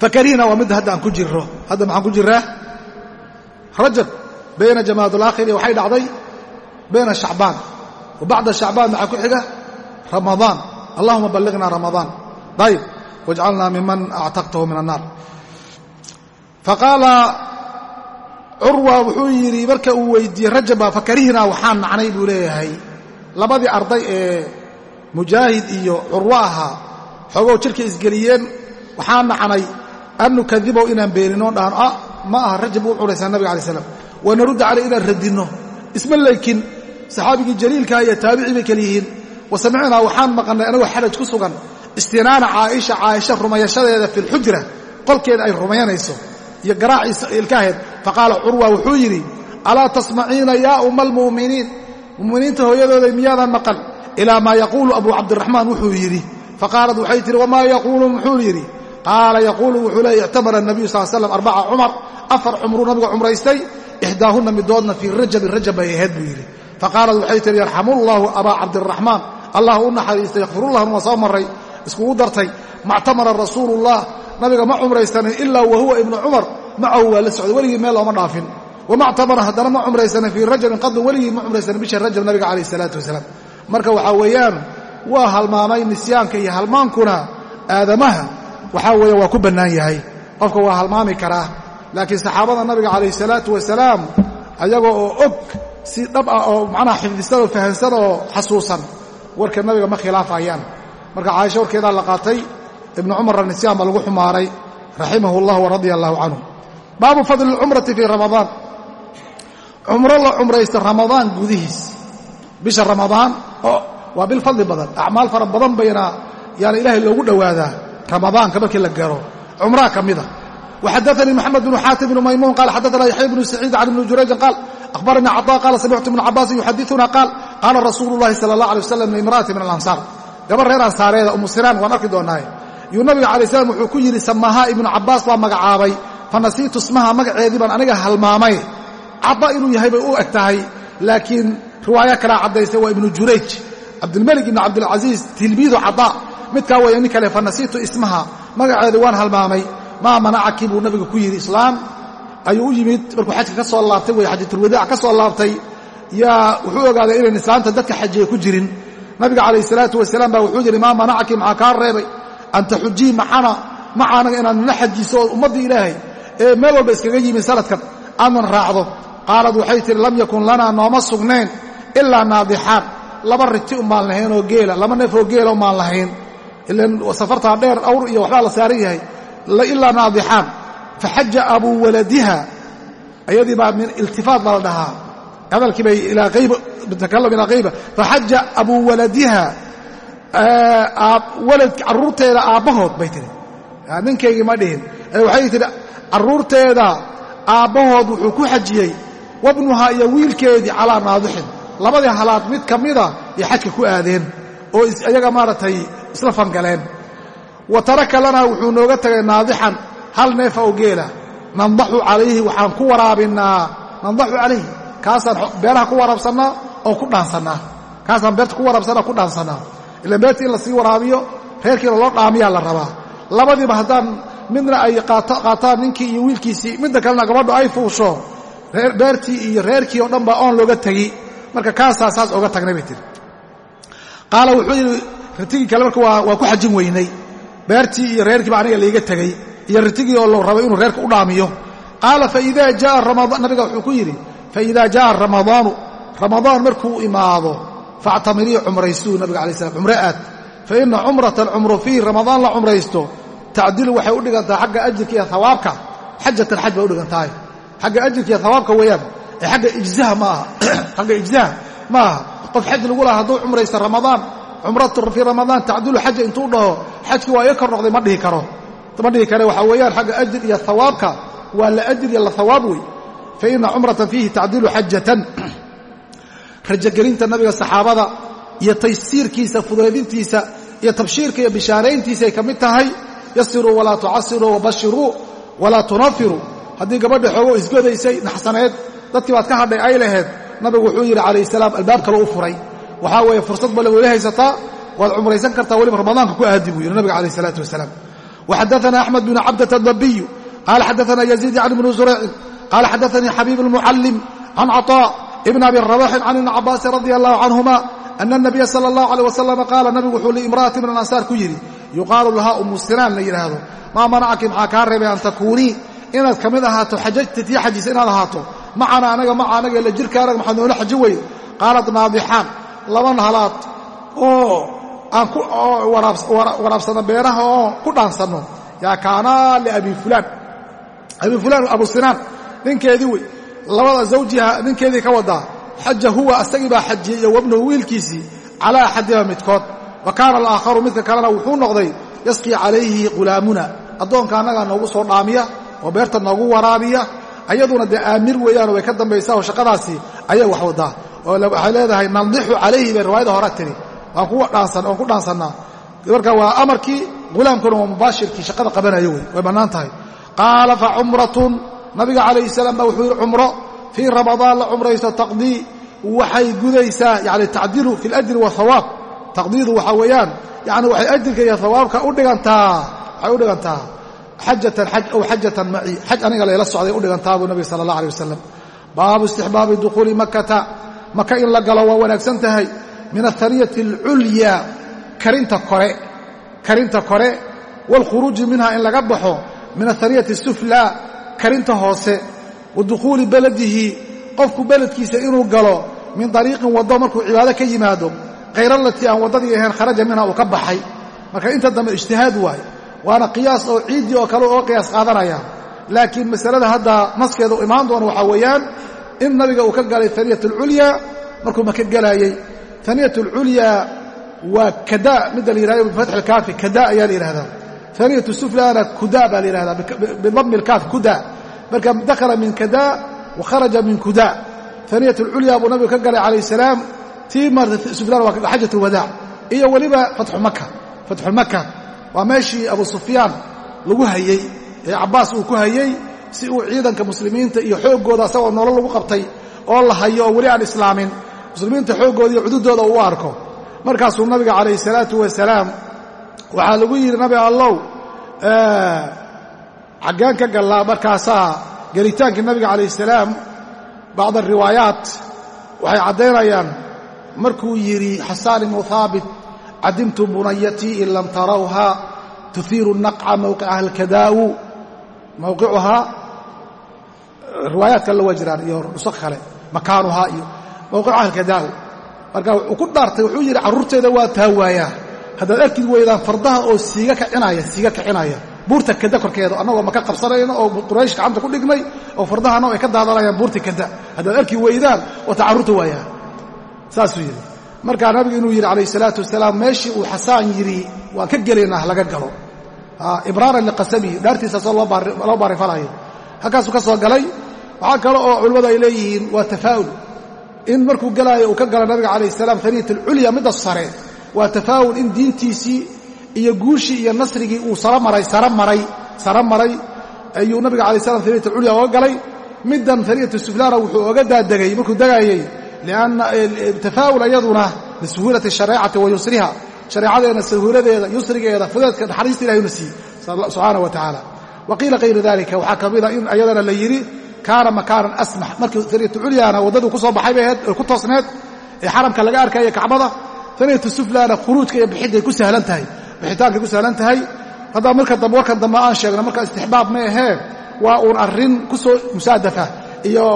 Fakarihna waa midda hadda aan ku jirro. Hadda maxaan ku jiraa rajab bayna jamaadulaakhiri waxay dhacday bayna shacbaan. Wa bacda shacbaan maxaa ku xiga? Ramadaan. Allahuma balliqna ramadaan. Ayib wajcalnaa miman actaqtahu min annaar faqaala curwa wuxuu yidhi marka uu weydiiyey rajaba fakarihnaa waxaan nacnay buu leeyahay. Labadii arday ee mujaahid iyo curwo ahaa xoogow jirka isgeliyeen waxaan nacnay an nukadibow inaan beenino dhahno ah ma aha rajab uu cunaysaa nabiga alai slam wa narudda caley inaan radinno. Isma laykin saxaabigii jaliilkaa iyo taabicii bay kala yihiin. Wa samicnaa waxaan maqannay anagoo xaraj ku sugan. Istinaana caaisha caaisha rumayashadeeda fi lxujra qolkeeda ay rumayanayso iyo garaaciisa ilkaaheed faqaala curwa wuxuu yidhi alaa tasmaciina yaa umma almu'miniin mu'miniinta hooyadooday miyaadan maqan? Ilaa maa yaquulu abuu cabdiraxmaan wuxuu yidhi. Faqaalad waxay tihi wamaa yaquulu? Muxuu yidhi qaala yaquulu wuxuu leey ictamara nabiyu sal slam arbaca cumar afar cumruu nabiga cumraystay ixdaahunna midoodna fii rajabin rajab bay ahayd buu yidhi. Faqaalad waxay tihi yarxamullaahu abaa cabdiraxmaan allah u naxariista yakfirullahna waa soo marray iskugu dartay mactamara rasuulullah nabiga ma cumraysanin ilaa wa ibnu cumar macahu waa la socday weligii meel looma dhaafin. Wamactamara haddana ma cumraysanin fii rajabin qadun weligii ma cumraysanin bisha rajab nabiga calayh isalaatu wasalaam marka waxaa weeyaan waa halmaamay nisyaanka iyo halmaankuna aadamaha waxaa weeye waa ku bannaan yahay. Qofka waa halmaami karaa laakiin saxaabada nabiga calayh salaatu wasalaam ayaga oo og si dhab ah oo macnaha xifdisan oo fahamsan oo xasuusan warka nabiga ma khilaafayaan. Marka caaisha warkeedaa la qaatay ibnu cumarra nisyaan baa lagu xumaaray raximahu llah waradia allahu canhu. Baabu fadli lcumrati fii ramadaan. Cumro la cumraysta ramadaan gudihiis. Bisha ramadaan waa bil fadli badan. Acmaal fara badan bayna yaana ilaahay loogu dhowaadaa ramadaanka markii la garo cumraa ka mida وxadثnي محamed بن xاatim بن maymuن qال xadثna yaحya بن سacيid عن بن jurayجin qاal أخbarnii cطاء qال samictu بن cabاsin يxadiثuna qاal qaala rasuulu الlahi salى الlaه عليه وsلم لimrأati min الأnصاar gabar reer ansaareeda umu siraan waan arki doonaaye yuu nabiga عalay slam wuxuu ku yidhi samahaa ibnu cabaas baa magacaabay fanasiitu smaha magaceedii baan aniga halmaamay cada inuu yahay bay u eg tahay laakiin riwaayo kalaa caddaysay waa ibnu jurayj cabdilmelik ibn cabdilcaziiz tilmiidu caطa midkaa weeye nin kale fanasiitu ismaha magaceedii waan halmaamay. Maa manacaki buu nabiga ku yidhi islaam ayuu u yimid. Markuu xajka ka soo laabtay wey xajatulwadaac ka soo laabtay yaa wuxuu ogaaday inayn islaamta dadka xajiya ku jirin. Nabiga calayh salaatu wasalaam baa wuxuu yidhi maa manacaki maxaa kaa reebay? An taxujii maxana maca inaad nala xajiso ummaddii ilaahay. Ee meel walba iskaga yimin sanadkan aadnan raacdo. Qaalad waxay tihi lam yakun lanaa nooma sugnayn ilaa naadixaan. Laba riti umaan lahayn oo geela laba neef oo geela umaan lahayn safartaa dheer awr iyo waxbaa la saaran yahay ilaa naadixaan faxaja abuu waladiha ayadii baa min iltifaat baa la dhahaa hadalkii bay ilaa ayba takalam ilaa hayba faxaja abuu waladiha walad carruurteeda aabbahood bay tihi ninkaygii ma dhihin waxay tihi carruurteeda aabbahood wuxuu ku xajiyey wabnuhaa iyo wiilkeedii calaa naadixin labadii halaad mid ka mida iyo xajka ku aadeen oo iyaga maaragtay isla fangaleen. Wa taraka lanaa wuxuu nooga tegay naadixan hal neefa oo geela. Nandaxu calayhi waxaan ku waraabinnaa nandaxu calayhi kaasaan beeraha ku waraabsannaa oo ku dhaansannaa. Kaasaan beerta ku waraabsannaa ku dhaansannaa. Ila beerta in la sii waraabiyo reerkiina loo dhaamiyaa la rabaa. Labadiiba haddaan midna ay qaataan ninkii iyo wiilkiisii midda kalena gabadhu ay fuusho. Beertii iyo reerkii oo dhan baa oon looga tegi marka kaasaa saas oga tagnay bay tiri qaala wuxuu yidhi ritigii kale marka waa ku xajin weynay. Beertii iyo reerkiiba aniga layga tegey iyo ritigii oo la rabay inuu reerka u dhaamiyo. Qaala faida jaa nabiga wuxuu ku yidhi faida jaa ramadaanu. Ramadaan markuu imaado faactamirii cumraysuu nabiga alay slam cumro aad. Fa ina cumrata alcumru fiih ramadaan la cumraysto. Tacdilu waxay u dhigantaha xagga ajirka iyo hawaabka xajatan xaj bay u dhigantahay. Xagga ajirka iyo hawaabka weeyaan. Ee agga ijzaha ma aha. Xagga ijzaha ma aha. Qof xaj lagu laha hadduu cumraysta ramadaan cumratu fii ramadaan tacdilu xaja intuu dhaho xajkii waa iga kor noqday ma dhihi karo. Ma dhihi kare waxaa weeyaan xagga ajir iyo hawaabka waa la ajir iyo la hawaab wey. Fa ina cumratan fiihi tacdilu xajatan. Rajagelinta nabiga saxaabada iyo taysiirkiisa fudeedintiisa iyo tabshiirka iyo bishaarayntiisa ay ka mid tahay yasiruu walaa tucasiruu wabashiruu walaa tunafiruu haddii gabadha xoogo isgodaysay naxsaneed dadkii baad ka hadhay ay laheed nabigu wuxuu yidhi calayh salaam albaab kale u furay waxaa weeye fursad bale weli haysataa waad cumraysan kartaa weliba ramadaanka ku aadi buu yidhi nabiga calayh isalaatu wasalaam. Waxadaana axmed bn cabdata dabiyu qaala xadaana yaziid can ibni zuraycin qaala xadaanii xabiib almucallim can caطaa ibn abi rabaxin can ibni cabaasin radia allahu canhuma ana nabiya sala allahu aleyh wasalam qaala nabigu wuxuu liimra'ati min alansaar ku yidhi yuqaalu lahaa umu sinaan la yidhaahdo. Maa manacaki maxaa kaa reebay an takuunii inaad ka mid ahaato xajajta tii xajisa inaad ahaato. Macana anaga maca anaga ila jirka anaga maxaad noola xaji weyde qaalat naadixaan laban halaad oo aan ku waraabsano beeraha oo ku dhaansanno yaa kaanaa liabi fulaan. Abi fulaan abu sinaan ninkeedii wey labada zawjiha ninkeedii ka wadaa xaja huwa asagii baa xajiyey iyo wabnuhu wiilkiisii calaa axadima midkood. Wa kaana alaakharu midka kalena wuxuu noqday yasqii calayhi ghulaamuna addoonka annagaa noogu soo dhaamiya oo beerta noogu waraabiya ayaduna dee aamir weeyaanoo way ka dambaysaa oo shaqadaasi ayay wax wadaa oo waxay leedahay nandixu calayhi bay riwaayada hore tiri. Waan ku dhaansannaa marka waa amarkii ghulaamkuna waa mubaashirkii shaqada qabanayo wey way bannaan tahay. Qaala fa cumratun. Nabiga calayhi salaam baa wuxuu yidhi cumro fii ramadaan la cumraysto taqdii waxay gudaysaa yani tacdilu fi اlajri wahawaab taqdiidu waxaa weeyaan yani waxay ajirka iyo hawaabka udhigantaa waxay u dhigantaa. Xajatan xaj ow xajatan maci xaj aniga layla socday udhigantaa buu nabiga sala allah alay wasalam baabu istixbaabi dukhuuli makata maka in la galo waa wanaagsan tahay. Min ahaniyati alculyaa karinta kore waalkhuruuji minha in laga baxo. Min ahaniyati suflaa karinta hoose. Wa dukhuuli beladihi qofku beledkiisa inuu galo. Min dariiqin waddo markuu cibaado ka yimaado. Khayralatii aan waddadii ahayn kharaja minha uu ka baxay. Marka inta dambe ijtihaad waaye waana qiyaas oo ciiddii oo kale uga qiyaas qaadanaya laakiin masalada hadda naskeeda imaan doona waxaa weeyaan in nabiga uu ka galay aniyat alculyaa markuu maka gelaayey aniyat alculyaa waa kada midda la yihahdo bifatxi ilkaafi kada ayaa la yidhahdaa aniyat suflana kuda baa la yihahdaa bidami ilkaaf kuda marka dakhala min kada wa kharaja min kuda aniyat alculyaa buu nabigu ka galay calayh salaam tii suflaan waa xajat alwadaac iyo weliba maka fatxu maka waa meeshii abu sufyaan lagu hayey ee cabbaas uu ku hayey si uu ciidanka muslimiinta iyo xooggooda asagoo nolol lagu qabtay oo la hayo oo weli aan islaamin. Muslimiinta xooggooda iyo cududooda uu arko. Markaasuu nabiga calayhi salaatu wasalaam waxaa lagu yidhi nabi allow xaggaan ka gallaa markaasaa gelitaankii nabiga calayh salaam bacd ariwaayaat waxay caddaynayaan markuu yidhi xasaan ibnu haabit cadimtu bunayatii in lam tarawha tuhiiru naqca mawqicaha alkadaa'u mawqicuhaa riwaayaad kale waa jiraan iyo nusakh kale makaanuhaa iyo mawqicaha alkadaa'u marka wuxuu ku dhaartay wuxuu yidhi carruurteeda waa taa waayaa haddaad arki weydaan fardaha oo siiga kacinaya siiga kicinaya buurta kada korkeeda annagoo maka qabsanayno oo quraysh gacanta ku dhignay oo fardahana ay ka daadanayaan buurta kada haddaad arki weydaan wata carruurta waayaa saasuu yidhi. Markaa nabigu inuu yidhi calayh salaatu wasalaam meeshii uu xasaan yidhi waan ka gelaynaa laga galo. Ibraaran liqasamihi dhaartiisa soo loo baarifalayo. Halkaasuu ka soo galay waxaa kale oo culimmadu ay leeyihiin waa tafaa'ul in markuu galaayo uu ka galo nabiga calayh salaam haniyat alculya midda sare waa tafaa'ul in diintiisii iyo guushii iyo nasrigii uu sara maray ayuu nabiga alay slam haniyat alculya oga galay. Middan haniyat suflaana wuxuu oga daadegay markuu degaayey lianna tafaa'ul ayaduna lisuhuulati shareecati wa yusriha. Shareecadeena sahuuladeeda yusrigeeda fudeedka naxariista ilahayuna siiyey subxaana wa tacaala wa qiila kayru dalika waxaa ka mida in ayadana la yidhi kaana makaanan asmax. Markii haniyat culyaana waddaduu ku soo baxay ku toosneed ee xaramka laga arkaya kacbada haniyatu suflaana khuruujka iyo bixidday ku sahlan tahay bixitaankay ku sahlan tahay. Haddaa marka dambe warkan dambe aan sheegna marka istixbaab ma ahee waa uun arrin ku soo musaadafa iyo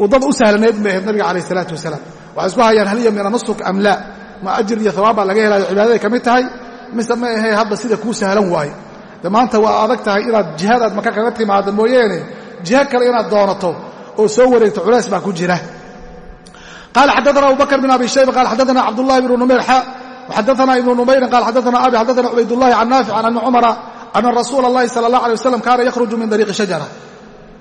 waddada u sahlanayd bay ahayd nabiga calayh isalaatu wasalaam. Waxay isku hayaan hal hiya min anusuk am laa? Ma ajir iyo hawaab baa laga helayo cibaadaday ka mid tahay? Mise ma ahee hadda sida kuu sahlan waayo de maanta waa adag tahay inaad jihaad aad maka kaga timaado mooyeene jiha kale inaad doonato oo soo wareegto culays baa ku jira qaala xaddaana abu bakr bin abi shayba qaala xaddaana cabdullahi bnu numayr xa وxadثna iبن نmayri qال xadثna abi xadثna cubaydالlahi can naafic can abi cumara أna rasuula الlahi salى الlaه عalيه waslm kaana yakhruju min dariiqi shajara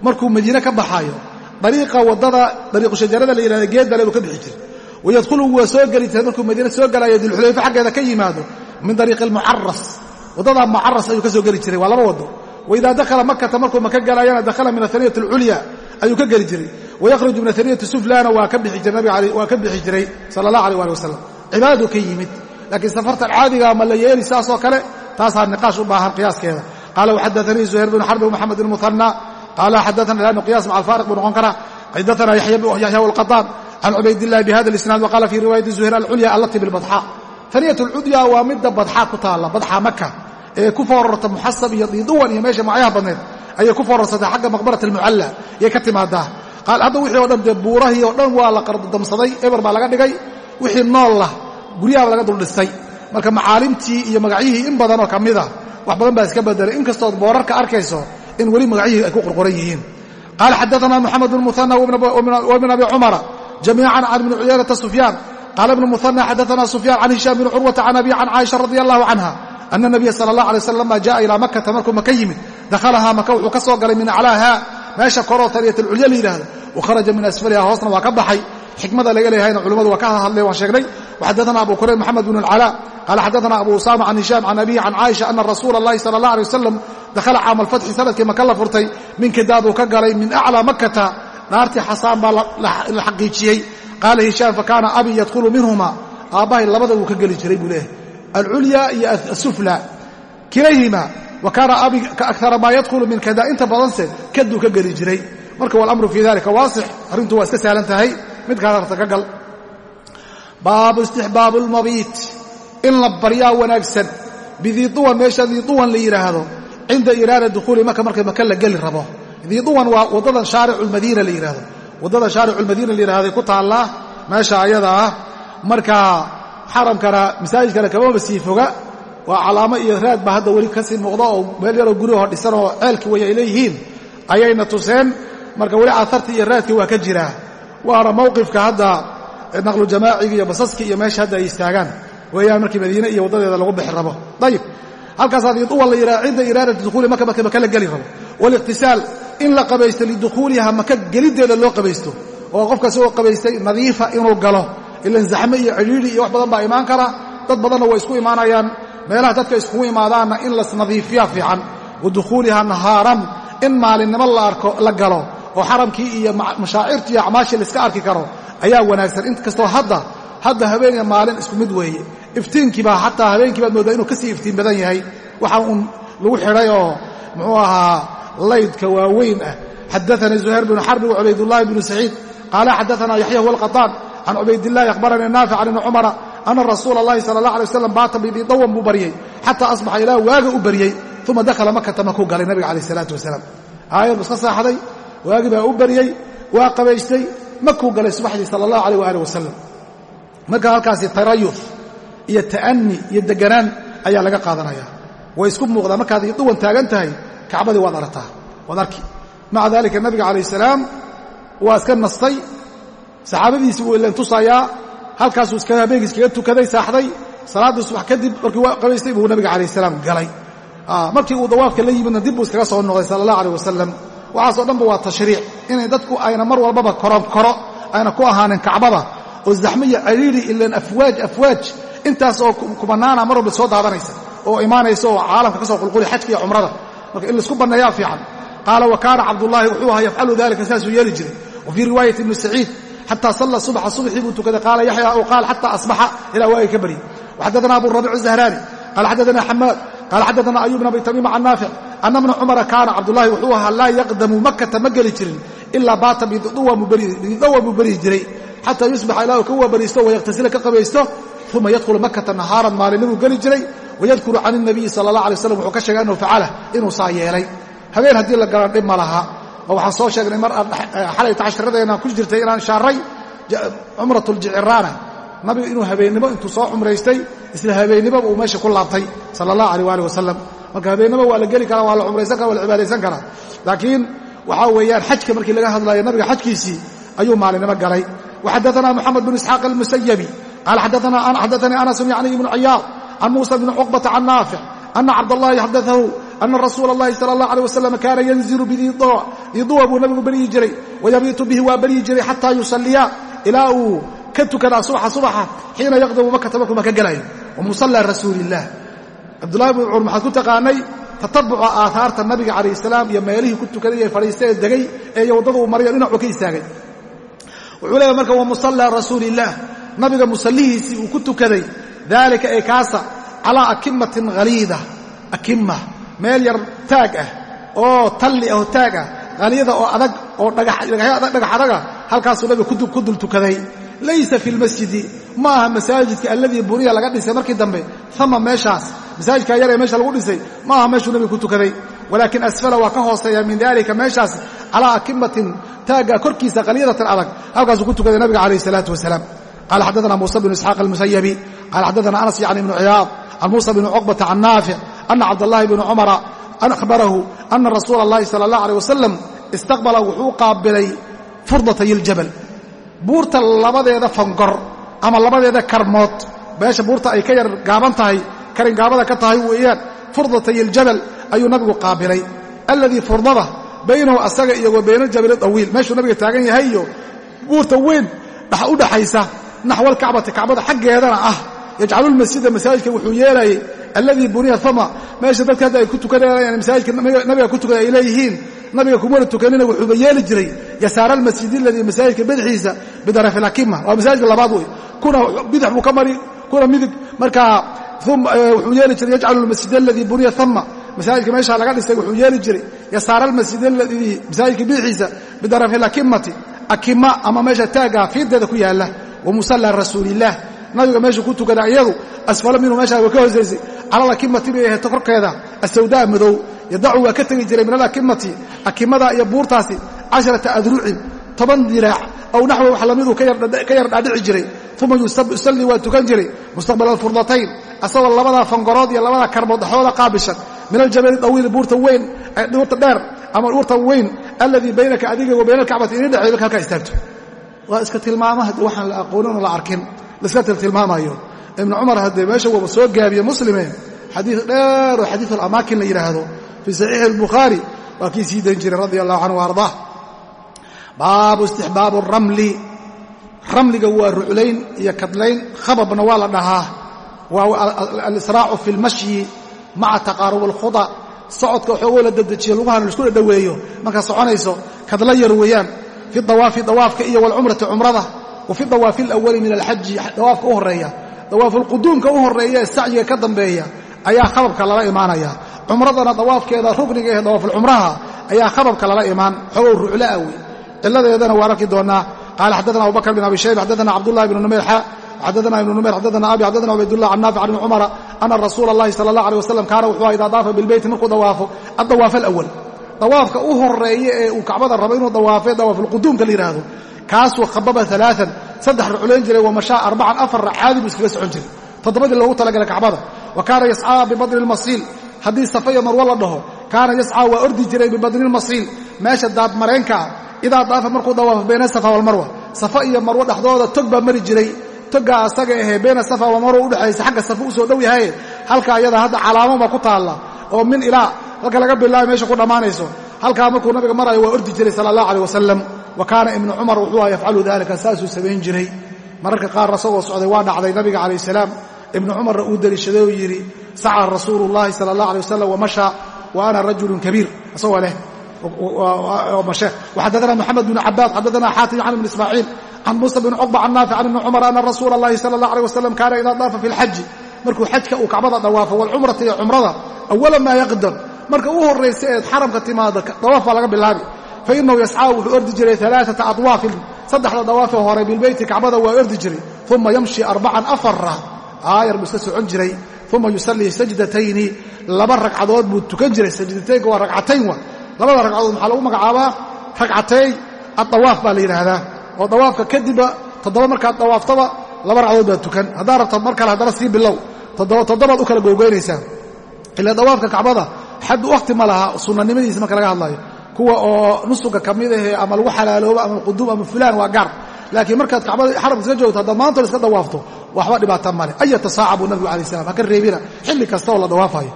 markuu madiine ka baxaayo dariiqa waddada dariiqu shajarada la yihahda geed bale buu ka bixi jiray wayadkhulu waa soo geli jiray markuu madiine soo galayo dilxulayfa xaggeeda ka yimaado min dariiqi اlmucaras waddadaa mucaras ayuu ka soo geli jiray waa laba waddo waidaa dakhala makata markuu maka galayana dakhala min ahaniyati اlculya ayuu ka geli jiray wayakhruju min ahaniyati suflana waa ka bixi jiray sala اllah alيه ali wasalam cibaadadu ka yimid laakiin safartan caadiga ma la yeeli saasoo kale taasaa niqaash u baahan qiyaaskeeda qaala waxadaanii zuhayr bn xarb wmaxamed bn muhanى qaala xadaana lanu qiyas maca alfaariq buu noqon karaa xadaana yaxya wاlqaطaan can cubaydillahi bihada اlisnaad waqala fii riwaayati zuhayr alculya allati bilbadxa haniyat اlcudya waa midda badxa ku taalla badxa maka ee ku foorarta muxasab iyo diiduwan iyo meesha macyaha badneed ayay ku foorarsatay xagga maqbarat almucalla ayay ka timaadaa. Hadda wixii o dhan dee buurahii oo dhan waa la qardamsaday eber baa laga dhigay wixii nool lah guryaha laga duldhistay marka macaalimtii iyo magacyihii in badanoo ka mida wax badan baa iska bedelay inkastood boorarka arkayso in weli magacyihii ay ku qorqoran yihiin. Qaala xadaana moxamed bn muhanى wbn abi cumara jamiican can ibni cuyaynata sufyaan. Qaala ibnu muhanى xadaana sufyaan can hishaam bni curwata can abi can caaisha radi allahu canha ana nabiya sala allah alay waslam lama jaaa ilaa makata markuu maka yimid dakhalahaa maka wuxuu ka soo galay min aclaaha meesha koroo tariyatlculya layidhaahdo wa kharaja min asfaliha hoosna waa ka baxay xikmada laga leehayna culimmadu waa ka hadleen waan sheegnay waxaddaana abu kurayb moxamed bn alcalaa qaala xaddaana abu usaama can hishaam can abihi can caaisha ana rasuula allahi sala allah alay wasalam dakhala caama alfatxi sannadkii maka la furtay min kidaaduu ka galay min aclaa makata dhaartii xasaan baa la xaqiijiyey qaala hishaam fa kaana abi yadkhulu minhuma aabbahay labada wuu ka geli jiray buu leehay alculya iyo asufla kilayhima wa kaana abi kaakara maa yadkhulu min kada inta badanse kaduu ka geli jiray marka walamru fii dalika waasix arrintu waa iska sahlan tahay midkaas harta ka gal baabu istixbaabu lmabiit in la baryaa wanaagsan bidiiduwan meesha diiduwan la yidhaahdo cinda iraada dukhuuli maka marka maka la geli rabo diiduwan waa waddadan shaaricu lmadiina la yidhahdo waddada shaaricu lmadiina la yidhahday ku taallaa meesha ayada ah marka xaramkana masaajidkana kamaba sii foga. Waa calaamo iyo raad baa hadda weli ka sii muuqda oo meel yaroo guryaho dhisan oo ceelki way ay leeyihiin. Ayayna tuseen. Marka weli aartii iyo raadkii waa ka jiraa waana mawqifka hadda naqlu jamaaciga iyo basaskii iyo meesha hadda ay istaagaan. Weeyaan markii madiine iyo waddadeeda lagu bixi rabo. Ayib halkaasaa yuduwa la yidhaha cinda iraadati dukhuuli maka marka maka la geli rabo. Waaliqtisaal in la qabaysto lidukhuuliha maka geliddeeda loo qabaysto. Oo qofka sigoo qabaystay nadiifa inuu galo ilan zaxme iyo cidhiidhi iyo wax badan baa imaan kara. Dad badanna way isku imaanayaan. Meelaha dadka iskugu imaadaanna in las nadiifiya fiican wa dukhuuliha nahaaran. In maalinnimo la arko la galo oo xaramkii iyo mashaacirtii iyo acmaashii laiska arki karo ayaa wanaagsan. Inkastoo hadda hadda habeeniya maalin isku mid weeye iftiinkiibaa xataa habeenkii baad mooddaa inuu ka sii iftiin badan yahay. Waxa uun lagu xidhay oo muxuu ahaa laydka waaweyn ah. Xadaanii zuhayr bnu xarbi wacubaydullaahi bnu saciid. Qaala xadaana yaxya huwa alqaطaan can cubaydillahi akhbaranii naafic can ibni cumara ana rasuula اllahi sala اllah alay waslam baata bididawan buu baryey xataa asbaxa ilaa waaga u baryey uma dakhala makata makuu galay nabiga calayh isalaatu wasalaam aayad bu iska saaxday waagi baa u baryey waa qabaystay makuu galay subaxdii sala allahu alayh waaalih wasalam marka halkaasi tarayuf iyo ta'ani iyo deganaan ayaa laga qaadanaya way isku muuqdaa markaad duwan taagan tahay kacbadii waad aragtaa iska nastay saxaabadiisii buu ilan tusayaa halkaasuu iska habeenkii iskaga tukaday saaxday salaaddii subax kadib markii waa qabaystay buu nabiga calayh salaam galay. Markii uu dawaafka la yimidna dib buu iskaga soo noqday sala allah alayh wasalam waxaasoo dhanba waa tashriic inay dadku ayna mar walbaba koronkoro ayna ku ahaanin kacbada oo zaxmiya caliili ilan afwaaj afwaaj intaas oo kubanaana mar walba soo daadanaysa oo imaanaysa oo caalamka ka soo qulquli xajka iyo cumrada. Marka in la isku banneeyaa fiican. Qaala wa kaana cabdullaahi wuxuu ahaa yafcalu dalika saasuu yeeli jiray. Wa fii riwaayati ibni saciid xataa salla subxa subxii buu tukaday qaala yaxya ow qaal xata asbaxa ilaa waagi ka baryi waxaddaana abu rabiic zahraani qaala xaddaana xamaad qaala xaddaana ayub bn abi tamiima can naafic ana bna cumara kaana cabdullaahi wuxuu ahaa laa yaqdamu makata ma geli jirin ilaa baata bidawan buu beryi jiray xataa yusbaxa ilaa uu ka waabariisto wayaqtasila ka qabaysto uma yadkhulu makata nahaaran maalinibuu geli jiray wayadkuru can nabiyi sala allah alay waslam wuxuu ka sheegay annahu facala inuu saa yeelay habeen haddii la garanadhib ma laha waxaan soo sheegnay mar eh, xalayta cashiradeenaan ku jirtay inaan shaaray cumratljiciraana nabigu inuu habeennimo intuu soo cumraystay isla habeennimoba uu meesha ku laabtay sala allah aleh waali wasalam marka habeennimo waa la geli karaa waa la cumraysan kara waa la cibaadaysan karaa. Laakiin waxaa weeyaan xajka markii laga hadlayo nabiga xajkiisii ayuu maalinimo galay. Waxadaanaa moxamed bn isxaaq almusayabi qaal xadaanii anasun yacni ibnu ciyaad can muusa bni cuqbata can naafic ana cabdallahi xadaahu ana rasuula اllahi sala اllah alيh wasalam kaana yanzilu bididuwa buu nabigu beryi jiray wayabiitu bihi waa beryi jiray xataa yusaliya ilaa uu ka tukadaa subaxa subaxa xiina yaqdamu makata markuu maka gelayo wa musala rasuuli illah cabdullahi bn cumar maxaad ku taqaanay tatabuca aahaarta nabiga calayh salaam iyo meelihii ku tukaday ee fadhiistay ee degay ee iyo waddada uu marayo dhinacuu ka istaagay wuxuu leeyahy marka wa musallaa rasuuli illaah nabiga musallihiisii uu ku tukaday daalika ee kaasa calaa akimatin haliida akima meel yar taag ah oo talli ah oo taag ah haliida oo adag oo dhagax adaga halkaasuu nabiga ku dul tukaday. Laysa fi lmasjidi ma aha masaajidka alladii buniya laga dhisay markii dambe ama meeshaas masaajidkaa yar ee meesha lagu dhisay ma aha meeshuu nabiga ku tukaday. Walaakin asfala waa ka hooseeya min dalika meeshaas calaa akimatin taagga korkiisa qaliyadatan adag halkaasuu ku tukaday nabiga calayh isalaatu wasalaam. Qala xaddaana muusa bnu isxaaq almusayabi qala xaddaana anas yacni ibnu ciyaad can muusa bni cuqbata can naafic ana cabdallahi bni cumara akhbarahu ana rasuula اllahi sala allah alيh wasalam istaqbala wuxuu qaabilay furdatay iljabal buurta labadeeda fangor ama labadeeda karmood meesha buurta ay ka yar gaaban tahay karingaabada ka tahay weeyaan furdatay iljabal ayuu nabigu qaabilay alladii furdada baynahu asaga iyo wa bayna jabali dawiil meeshuu nabiga taagan yahay iyo buurta weyn u dhaxaysa naxwalkacbati kacbada xaggeedana ah yajcalulmasjida masaajidka wuxuu yeelayay alladii buniya ama meesha dadka hadda ay ku tukanayaan masaajidka nabiga ku tukada ay leeyihiin nabiga kumana tukanina wuxuuba yeeli jiray yasaara almasjid aladii masaajidka bidxiisa bidaraf alakima waa masaajidka labaad wey kuna bidix buu ka mari kuna midig markaa wuxuu yeeli jiray yajcalu almasjid aladii buniya ama masaajidka meeshaa laga dhisay wuxuu yeeli jiray yasaara almasjid aladii masaajidka bidixiisa bidarafi alakimati akima ama meesha taagga fiideeda ku yaalla wa musalla rasuulillaah nabiga meesha ku tukada iyadu asfalo minhu meeshaa waa ka hoosaysay cala alakimati bay ahayd korkeeda asawdaa madow yadacu waa ka tegi jiray min alakimati akimada iyo buurtaasi casharata adrucin toban diraac aw naxwi wax lamiduu ka yar dhaadhici jiray uma yusallii waa tukan jiray mustaqbala alfurdatayn asagoo labadaa fangorood iyo labada karbood dhexdooda qaabishan min aljabali dawiili buurta weyn buurta dheer ama buurta weyn alladii baynaka adiga wa bayna alkacbati inii dhexeey marka istaagto. Waa iska tilmaama haddii waxaan la aqoonin oo la arkin laiska tiltilmaamayo. Ibnu cumar haddee meesha waba soo gaabiye muslime xadiid dheer oo xadiid alamaakin la yidhaahdo fii saxiixi albukhaari waa kii sii dayn jiray radia allahu canhu ardaa baabu istixbaabu ramli. Ramliga waa ruclayn iyo kadlayn khababna waa la dhahaa. Waa alisraacu fi lmashyi maca taqaarub alkhuda. Socodka waxoogoo la dedejiyo lugahana la isku dhadhoweeyo markaad soconayso kadla yar weeyaan. Fi dawaafi iyo walcumrati cumrada wa fi dawaafi alawali min alxaji dawaafka u horreeya dawaafulquduumka u horreeya ee sacyiga ka dambeeya ayaa khababka lala imaanaya. Cumradana dawaafkeeda rukniga ee dawaafulcumraha ayaa khababka lala imaan xogow ruclaa wey ciladeedana waan arki doonaa. Qaala xaddaana abubakr bin abi shayba xaddaana cabdullahi bnu numayr xa xaddaana ibnu numayr xaddaana abi xaddaana cubaydullah can naafic can cumara ana rasuula allahi sala allah alيh wasalam kaana wuxuu aha idaa daafa bilbeyti markuu dawaafo addawaaf alawal dawaafka u horreeya ee uu kacbada rabo inuu dawaafe dawaafulquduumka la kaasuu khababa alaaan saddex ruculayn jiray wa mashaa arbacan afar caadi buu iskaga socon jiray. Toddobadii loogu talagalay kacbada wa kaana yascaa bibadni lmasiil haddii safa iyo marwo la dhaho kaana yascaa waa ordi jiray bibadni lmasiil meesha daadmareenka ah idaa daafa markuu dawaafo bayna safa walmarwa safa iyo marwo dhexdooda tog baa mari jiray togaa asaga ahee bayna safa walmarwa udhexaysa xagga safa u soo dhow yahaye halka ayada hadda calaamoma ku taalla oo min ilaa halka laga bilaabay meesha ku dhammaanayso halkaa markuu nabiga marayo waa ordi jiray sala allah aleh wasalam wa kaana ibnu cumar wuxuu yafcalu daalika saasuu samayn jiray. Mararka qaar asagoo socday waa dhacday nabiga calayh salaam. Ibnu cumarna uu deliishaday oo yidhi saca rasuulu llaahi sala allah alay wasalam wamasha wa ana rajulun kabiir. Isagoo leh xadana mxamed bn cabaas xadana xaatim an bn ismaaciil can muusa bn cuqba can naafic an ibni cumar ana rasuula allahi sala allah aleh wasalam kaana idaa daafa fi lxaji markuu xajka uu kacbada dhawaafo walcumrata iyo cumrada awala maa yaqdam. Marka u horraysa eed xaramka timaada dawaafaa laga bilaabi fainahu yascaa wuxuu ordi jiray alaaata adwaafin saddexda dawaafee hore bilbeyti kacbada waa ordi jiray. Uma yamshi arbacan afara aayar buu iska socon jiray. Uma yusallii sajdatayni laba ragcadood buu tukan jiray. Sajdataynka waa ragcatayn wa. Labada ragcadood maxaa lagu magacaabaa? Ragcatay addawaaf baa la yidhaahdaa. Oo dawaafka kadibba toddoba markaad dawaaftaba laba ragcadood baa tukan. Haddaa rabto mar kale haddana sii bilow. Toddobaad u kala googoynaysaa ilaa dawaafka kacbada xad wakhti kuwa oo nusuga ka mid ahee ama lagu xalaaloobo ama quduum ama fulaan waa gaar. Laakiin markaad kacbada xaramka iska joogto haddaad maantoo iska dawaafto waxba dhibaata male ayata saaca buu nabigu alai salam haka reebina. Xilli kasta oo la dawaafayo.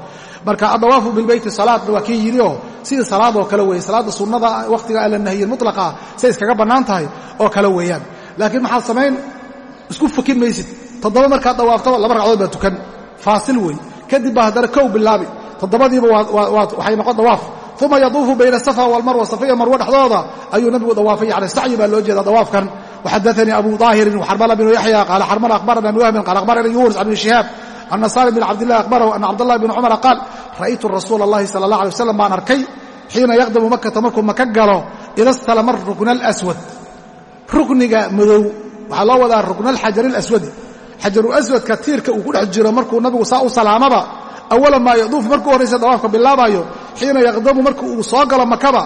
Marka adawaafu bilbeyti salaadna waa kii yidhi oo? Sidii salaad oo kale weeye salaadda sunnada wakhtiga aan la nahiyin mutlaqa say iskaga bannaan tahay oo kale weeyaan. Laakiin maxaad samayn isku fakin maysid. Toddoba markaad dawaaftaba laba ragcadood baa tukan. Faasil wey kadib baa haddana kow bilaabi. Toddobadiiba waxay noqon dawaaf uma yaduufu bayna safa walmarwa safa iyo marwo dhexdooda ayuu nabigu dawaafay yani sacyi baa loo jeeda dawaafkan. Waxadaanii abu daahirin xarmala binu yaxya qaala xarmala akhbarana bn wahbin qaala akhbarani yuunus can ibni shihaab ana salim bn cabdillahi akhbarahu ana cabdallahi bn cumara qaal ra'aytu rasuula allahi sala allah alay wasalam baan arkay xiina yaqdamu makata markuu maka galo ida stalama rukna alaswad. Rukniga madow waxaa loo wadaa rukna alxajari alaswadi. Xajaruaswadka tiirka uu ku dhex jiro markuu nabigu saa u salaamaba awala maa yaduuf markuu horraysa dawaafka bilaabayo xiina yaqdamu markii uu soo galo makaba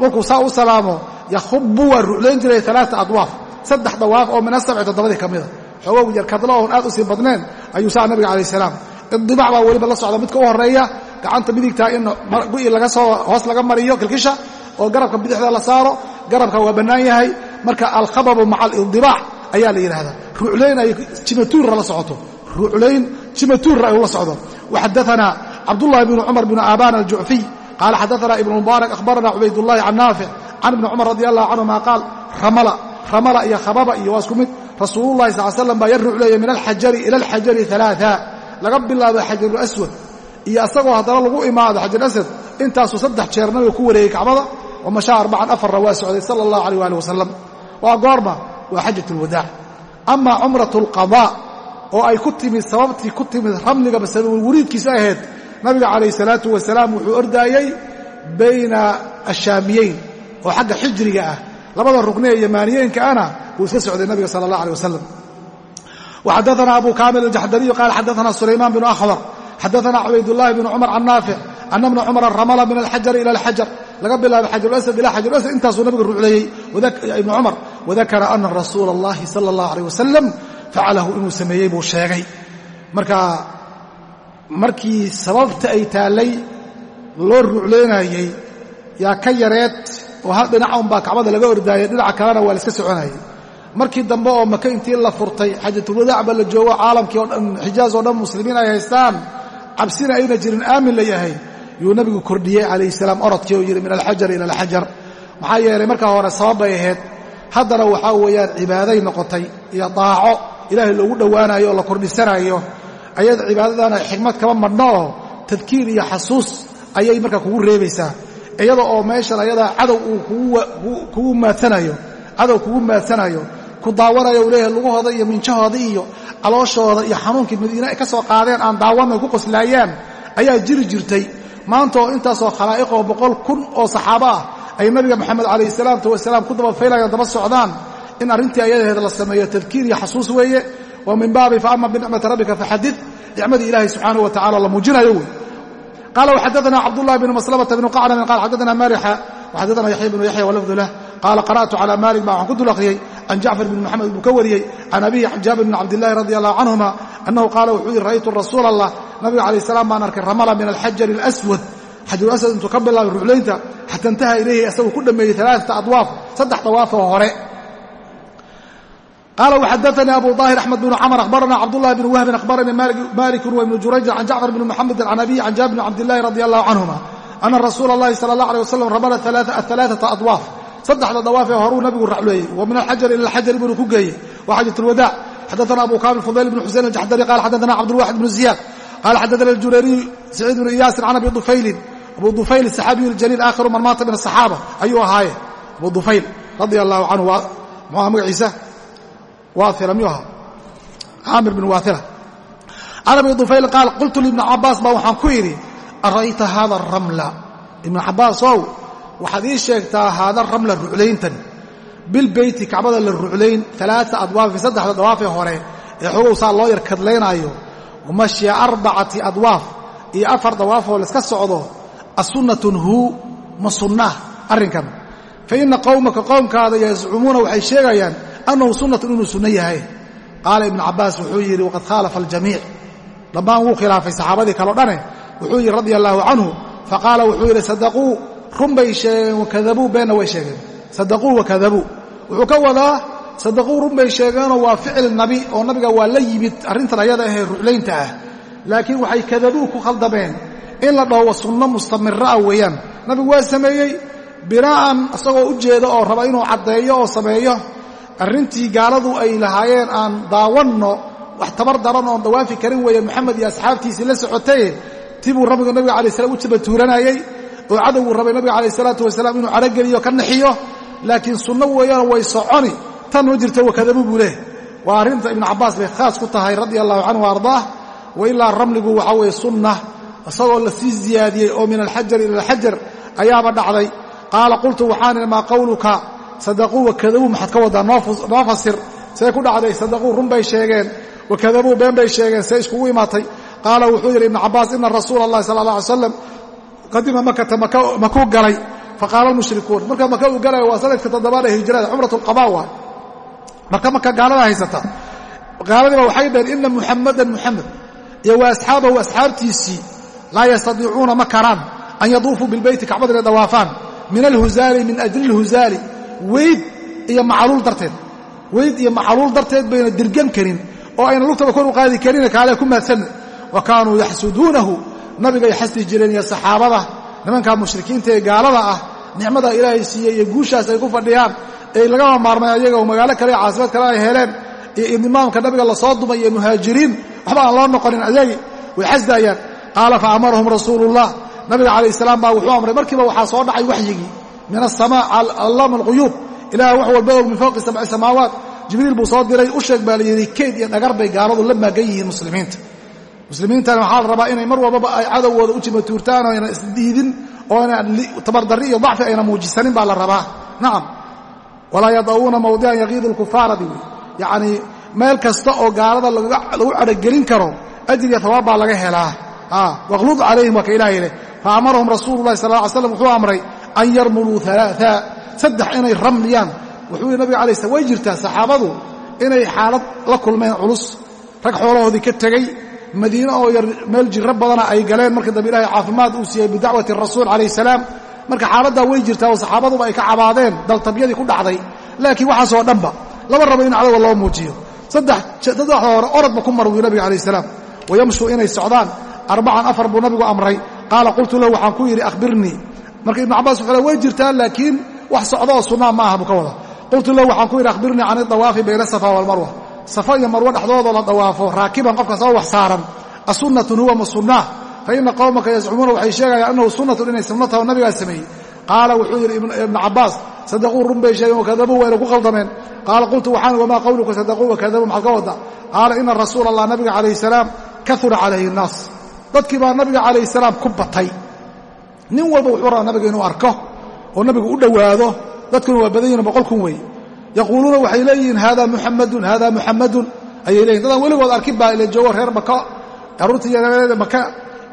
markuu saa u salaamo yahubu waa ruclayn jiray alaaa adwaaf saddex dawaaf oo min asabci toddobadii ka mida. Xoogow yar kadlo oon aad u sii badneen ayuu saa nabiga calayh salaam. Indibac baa weliba la socda midka u horreeya gacanta midigtaa in gu'i laga soo hoos laga mariyo kilkisha oo garabka bidixda la saaro garabka waa bannaan yahay marka alkhababu maca alindibaac ayaa la yidhaahdaa. Ruclayn ay jimatuurra la socoto. Ruclayn jimatuurra ay la socdo. Waxadaana cabdullahi bnu cumar bnu aabana aljucfiy qaala xadaana ibnu mubaarak akhbarana cubaydullahi can naafic can ibni cumar radi allahu canhuma qaal ramala ramala iyo khababa iyo waa isku mid rasuululahi sal slam baa yar rucleeya min alxajari ila alxajari alaaa laga bilaabo xajaru aswad iyo asagoo haddana lagu imaado xajar aswad intaasuu saddex jeer nabiga ku wareegay kacbada wamashaa arbacan afarra waa socday sala allahu alayh ali wasalam waa goorma waa xajat lwadaac ama cumrat alqadaa oo ay ku timid sababtii ku timid ramliga masalwuriidkiisa ahayd nabiga calayh salaatu wasalaam wuxuu ordaayey bayna ashaamiyeyn oo xagga xijriga ah labada rukne ee yamaaniyeenka ana wuu iska socday nabiga sala allah aleh wasalam waxadaana abu kaamil aljaxdariyu qaala xadaana sulaymaan binu akhbar xadaana cubaydullahi bnu cumar can naafic ana bna cumara ramala min alxajari ila alxajar laga bilaabo xajarulasad ila xajarulasad intaasuu nabiga rucleeyey ibnu cumar wadakara ana rasuula allahi sala allahu aleyh wasalam facalahu inuu sameeyey buu sheegay marka markii sababta ay taallay loo ruucleynayey yaa ka yareed oo hal dhinaca unbaa kacbada laga ordaayay dhinaca kalena waa la iska soconayay markii dambe oo maka intii la furtay xajatulwadaac ba la joogo caalamkii oo dhan xijaaz oo dhan muslimiin ay haystaan cabsina ayna jirin aamin la yahay yuu nabigu kordhiyey calayhi salaam orodkii oo yidhi min alxajar ila alxajar maxaa yeelay markaa hore sabab bay ahayd haddana waxaa weeyaan cibaaday noqotay iyo daaco ilaahay loogu dhowaanayo oo la kordhisanayo ayada cibaadadana xikmad kama madhno oo tadkiir iyo xasuus ayay markaa kugu reebaysaa. Iyada oo meeshan ayadaa cadow uu kugu maadsanayo cadow kugu maadsanayo ku daawanayo leeyahay lugahooda iyo minjahooda iyo calooshooda iyo xanuunkii madiine ay ka soo qaadeen aan daawanay ku qoslaayaan ayaa jiri jirtay. Maanta oo intaasoo khalaa'iqoo boqol kun oo saxaabo ah ay nabiga moxamed calayhi salaatu wasalaam ku dabafaylayaan daba socdaan in arrintii ayadaheed la sameeyo tadkiir iyo xasuus weeye. Wa min baabi faama binicmati rabbika faxadid nicmadii ilaahay subxaanahu wa tacala la muujinayo wey qaala waxadana cabdullahi bn maslamata bn qacnamin qala xadana marixa waxadana yaxya bnu yaxya walafdu lah. Qaala qara'tu cala malik baa waxaan ku dul akhriyey can jacfar bn moxamed buu ka wariyey can abihi jaabir bn cabdillahi radi allahu canhuma annahu qaala wuxuu yidhi ra'aytu rasuula allah nabiga calayh salaam baan arkay ramala min alxajari alaswad xajarul asad intuu ka bilaabay ruclaynta xata intaha ilayhi isagu ku dhammeeyey alaaata adwaaf saddex dawaaf oo hore. Qaala waxadaanii abu daahir axmed bnu camr ahbarana cabdulahi bn wahbin ahbaranii malikun wa ibnu jurayjin can jacfar bni muxamedin can abiyi can jaabir bni cabdillahi radi allahu canhuma ana rasuula allahi sala allah aleh wasalam rabana ahalaaata adwaaf. Saddexda dawaaf ee horuu nabigu racleeyey wa min alxajari ila alxajari bunuu ku geeyey wa xajat alwadaac xadaana abu kaamil fudayl bn xusein aljaxdari qala xadaana cabdulwaxid bnu ziyaad qala xadaana aljurayriyu saciid bnu iyaasin can abi dufayli abu dufayl saxaabiyu ljaliil aakhiru man maata min asaxaaba ayuu ahaaye. Abu dufayl radia allaahu canhu muxuu aha magaciisa waaila miyuu ahaa? Caamir bin waaila can abi dufayl qaal qultu liibni cabaas baa waxaan ku idhi ara'ayta haada aramla ibnu cabbaas ow waxaad ii sheegtaa haada ramla ruclayntan bilbeyti kacbada la ruclayn alaaa adwaafi saddexda dawaafee hore ee xogow saa loo yar kadlaynaayo wamashya arbacati adwaaf iyo afar dawaafoo layska socdo asunnatun huu ma sunnah arrinkan. Fa inna qowmaka qowmkaada yazcumuuna waxay sheegayaan annahu sunnatun inuu sunno yahay. Qaala ibnu cabbaas wuxuu yidhi waqad khaalafa aljamiic. Dhammaan wuu khilaafay saxaabadii kaleo dhane wuxuu yidhi radia allaahu canhu faqaala wuxuu yidhi sadaquu run bay sheegeen wakadabuu beenna way sheegeen. Sadaquu wakadabuu wuxuu ka wadaa sadaquu run bay sheegeenoo waa ficil nabi oo nabiga waa la yimid arrintan ayada ahee ruclaynta ah. Laakiin waxay kadabuu ku khaldameen in la dhaho wa sunno mustamira ah weeyaan. Nabigu waa sameeyey binaa'an isagoo u jeeda oo raba inuu caddeeyo oo sameeyo. Arrintii gaaladu ay lahaayeen aan daawanno wax tabar daran oon dawaafi karin weeye moxamed iyo asxaabtiisii la socotaye tibuu rabbiga nabiga alay slam u jabatuuranayey oo cadowguu rabay nabiga calayh salaatu wasalaam inuu cadhogeliyo ka naxiyo laakiin sunno weeyaan way soconi tan ma jirto wakadabu buu leh. Waa arrinta ibnu cabbaas bay khaas ku tahay radia allahu canhu ardaah wa ilaa ramligu waxaa weeye sunna isagoo la sii ziyaadiyey oo min alxajari ila alxajar ayaaba dhacday. Qaala qultu waxaan maa qawluka? Sadaquu wakadabuu maxaad ka wadaa? Noo fasir. See ku dhacday. Sadaquu run bay sheegeen. Wakadabuu been bay sheegeen. See iskugu imaatay. Qaala wuxuu yidhi ibnu cabbaas ina rasuula allahi sala allah alay slam qadima makata makuu galay. Faqaala almushrikuun marka maka uu galaya waa sanadka toddobaad ee hijrada cumrat alqabaa waay marka marka gaalada haysata. Gaaladiiba waxay dhaheen ina muxamadan muxamed iyo wa asxaabahu asxaabtiisii laa yastadiicuuna ma karaan an yaduufuu bilbeyti kacbada inay dawaafaan min alhuzaali min ajli alhuzaali. Weyd iyo macaluul darteed. Weyd iyo macaluul darteed bayna dirgan karin oo ayna lugtaba kor u qaadi karin kaale ku maadsanna wa kaanuu yaxsuduunahu nabigay xasdi jireen iyo saxaabada nimankaa mushrikiinta ee gaalada ah nicmada ilaahay siiyey iyo guushaas ay ku fadhiyaan ee lagama maarmay ayaga oo magaalo kale iyo caasimad kale ay heleen iyo imaamka nabiga la soo dumay iyo muhaajiriin waxba aan loo noqonin ayagi way xasdaayaan qaala fa amarahum rasuulullah nabiga calayh salaam baa wuxuu amray markiiba waxaa soo dhacay waxyigii min asamaa allaama alquyuub ilaah wax walba og min fawqi sabci samaawaat jibriil buu soo diray u sheeg baa la yidhi keyd iyo dhagar bay gaaladu la maagan yihiin muslimiinta muslimiintana waxaa la rabaa inay mar walbaba ay cadowgooda u jimatuurtaan oo ayna isdiidin oo ayna tabardarri iyo dacfi ayna muujisanin baa la rabaa nacam walaa yada'uuna mawdican yaqiidu lkufaara bi yacnii meel kasta oo gaalada lagu cadhogelin karo ajriya hawaab baa laga helaa waqlud calayhim waa ka ilaahay leh. Fa amarahum rasuulu lahi sal slam wuxuu amray an yarmuluu alaaaa saddex inay ramliyaan. Wuxuu nabiga alay way jirtaa saxaabadu inay xaalad la kulmeen culus. Rag xoolahoodii ka tegey madiine oo yar meel jirro badana ay galeen marka dambe ilahay caafimaad uu siiyey bidacwati rasuul calayh salaam. Marka xaaladdaa way jirtaa oo saxaabaduba ay ka cabaadeen daltabyadii ku dhacday. Laakiin waxaasoo dhanba lama rabo in cadawa loo muujiyo. Saddexda hore orodba ku mar wuyu nabiga calayh salaam wayamshuu inay socdaan arbacan afar buu nabigu amray. Qaala qultu lahu waxaan ku yidhi akhbirnii. Marka ibnu cabbaas wuxuu le way jirtaa laakiin wax socdo oo sunnaa ma aha buu ka wada qultu lahu waxaan ku yidhi akhbirnii can idawaafi bayna asafa waalmarwa safa iyo marwo dhexdoodoo la dawaafo raakiban qofka soo wax saaran. Asunnatun huwa ma sunnaa fa ina qowmaka yazcumuuna waxay sheegayaan annahu sunnatun inay sunno taho nabigaa sameeyey. Qaala wuxuu yidhi ibnu cabbaas sadaquu run bay sheegeen wakadabuu wayna ku khaldameen. Qaala qultu waxaan wamaa qowluka sadaquu wakadabuu maxaad ka wadda qaala ina rasuula allah nabiga calayhi salaam kaura calayhi nnaas dadkii baa nabiga calayhi salaam ku batay. Nin walba wuxuu rabaa nabiga inuu arko oo nabigu u dhowaado dadkuna waa badan yihiin boqol kun weeye yaquuluuna waxay leeyihiin hada muxamadun hada muxamadun ayay leeyihiin dadaan weligood arkin baa ila joogo reer maka carruurtii yareeda maka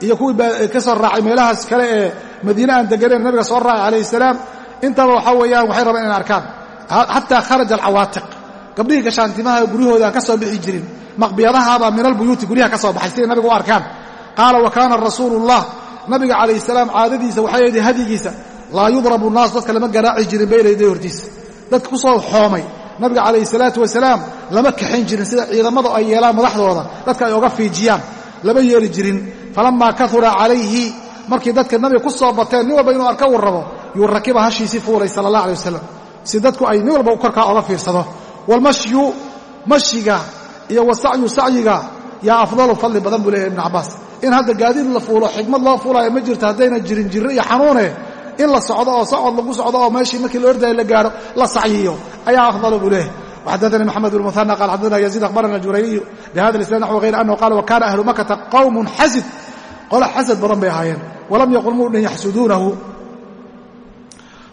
iyo kuwii ka soo raacay meelahaas kale ee madiine aan deganeen nabiga soo raacay calayhi salaam. Intaba waxaa weeyaan waxay rabaan inay arkaan. Xataa kharaja alcawaatiq gabdhihii gashaantimaha guryahooda ka soo bixi jirin. Maqbiyadahaabaa min albuyuuti guryaha ka soo baxay siday nabiga u arkaan qaala wa kaana rasuulullah nabiga calayhi salaam caadadiisa waxay ahayd hadyigiisa laa yudrabu naas dadka lama garaaci jirin bayna yaday hortiisa dadka ku soo xoomay nabiga calayhi salaatu wasalaam lama kaxayn jirin sida ciidamadu ay yeelaan madaxdooda dadka ay oga fiijiyaan lama yeeli jirin falammaa kahura calayhi markii dadka nabiga ku soo bateen nin walba inuu arka uu rabo yuu rakiba hashiisii fuulay sala allah alay wasalam si dadku ay nin walba korkaa oga fiirsado waalmashyu mashyiga iyo wasacyu sacyiga yaa afdalu in hadda gaadiid la fuulo xikmad loo fuulaayo ma jirto haddayna jirin jirre iyo xanuune. In la socdo oo socod lagu socdo oo meeshii markii la ordayo la gaaro la sacyiyo. Ayaa afdal buu leehay xadana mxamed bn qal xadana yaziid abarana jurayriyu bhada isnad naxw hayr anhu qal wakana ahlu makata qowmun xasid. Qolo xasad badan bay ahaayeen. Walam yaqul muu dhin yaxsuduunahu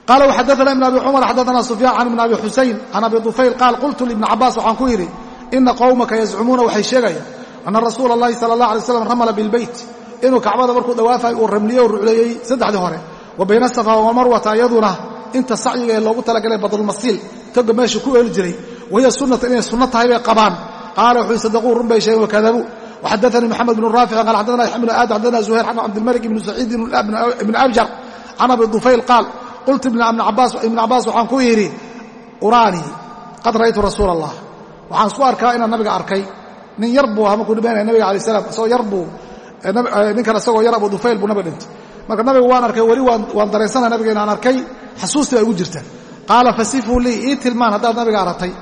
qala xadana ibn abi cumar xadana sufyaan can ibn abi xusayn can abi ufayl qaal qultu libni cabaas waxaan ku yidhi ina qowmaka yazcumuuna waxay sheegayaan ana rasuula اlahi sal اlah alay slam ramla bilbeyt inuu kacbada markuu dhawaafay uu ramliye u rucleeyey saddexdii hore wa bayna safaa wamarwata iyaduna inta sacyiga ee loogu talagalay badlmasiil toga meesha ku eeli jiray wahiya sunatan inay sunno tahay bay qabaan qaala wuxuu sadaquu run bay sheegeen wakadabuu waxadanii moxamed bnu raaficin qaal xadana yaxya bnu aadam xadana zuhayr xan cabdilmalik ibnu saciid ibnu abjar can abi dufayl qaal qultu ibna cabbaas waxaan ku yidhi uraanii qad ra'aytu rasuula allah waxaan isku arkaa inaan nabiga arkay nin yar buu ahaa markuu dhimanaya nabiga alay salam isagoo yar ninkan isagoo yar abu dufayl buu nabiga dhintay. Marka nabiga waan arkay weli waan dareensana nabiga inaan arkay xasuustii baa igu jirta qaala fasifuu lii ii tilmaan haddaad nabiga aragtay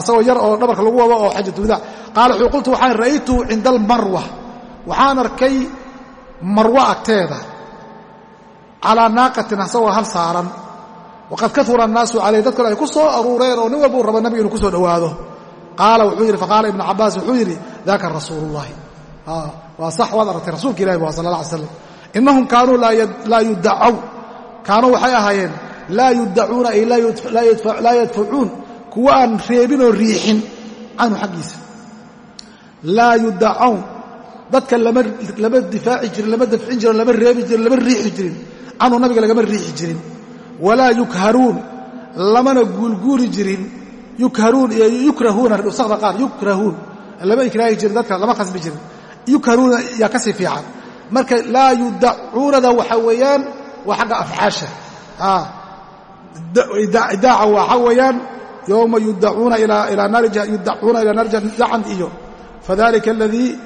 isagoo yar oo dhabarka lagu wado oo xajatulwidaac qaala wuxuu qultu waxaan ra'aytuhu cinda almarwa. Waxaan arkay marwo agteeda calaa naaqatin asagoo hal saaran. Waqad kahura annaasu calayh dadkuna ay ku soo aruureen oo nin walba uu raba nabiga inuu ku soo dhowaado qaala wuxuu yidhi faqaala ibnu cabbaas wuxuu yidhi daaka rasuulullahi waa sax waad aragtay rasuulka ilahi bu sala allah alay slam innahum kaanuu laa yudacaw kaanuu waxay ahaayeen laa yudacuuna ay laa yadfacuun kuwa aan reebinoo riixin canhu xaggiisa laa yudacawn dadka lama difaaci jirin lama dafcin jirin lama reebi jirin lama riixi jirin canhu nabiga lagama riixi jirin walaa yukharuun lamana guulguuli jirin yukharuun iyo yukrahuuna nusakda qaar yukrahuun lama ikraahi jirin dadka lama khasbi jirin. Yukharuuna yaa ka fiican. Marka laa yudacuunada waxaa weeyaan waa xagga afcaasha. Idaaca waxaa weeyaan yowma yudacuuna ilaa naari dacan iyo. Fadalika aladii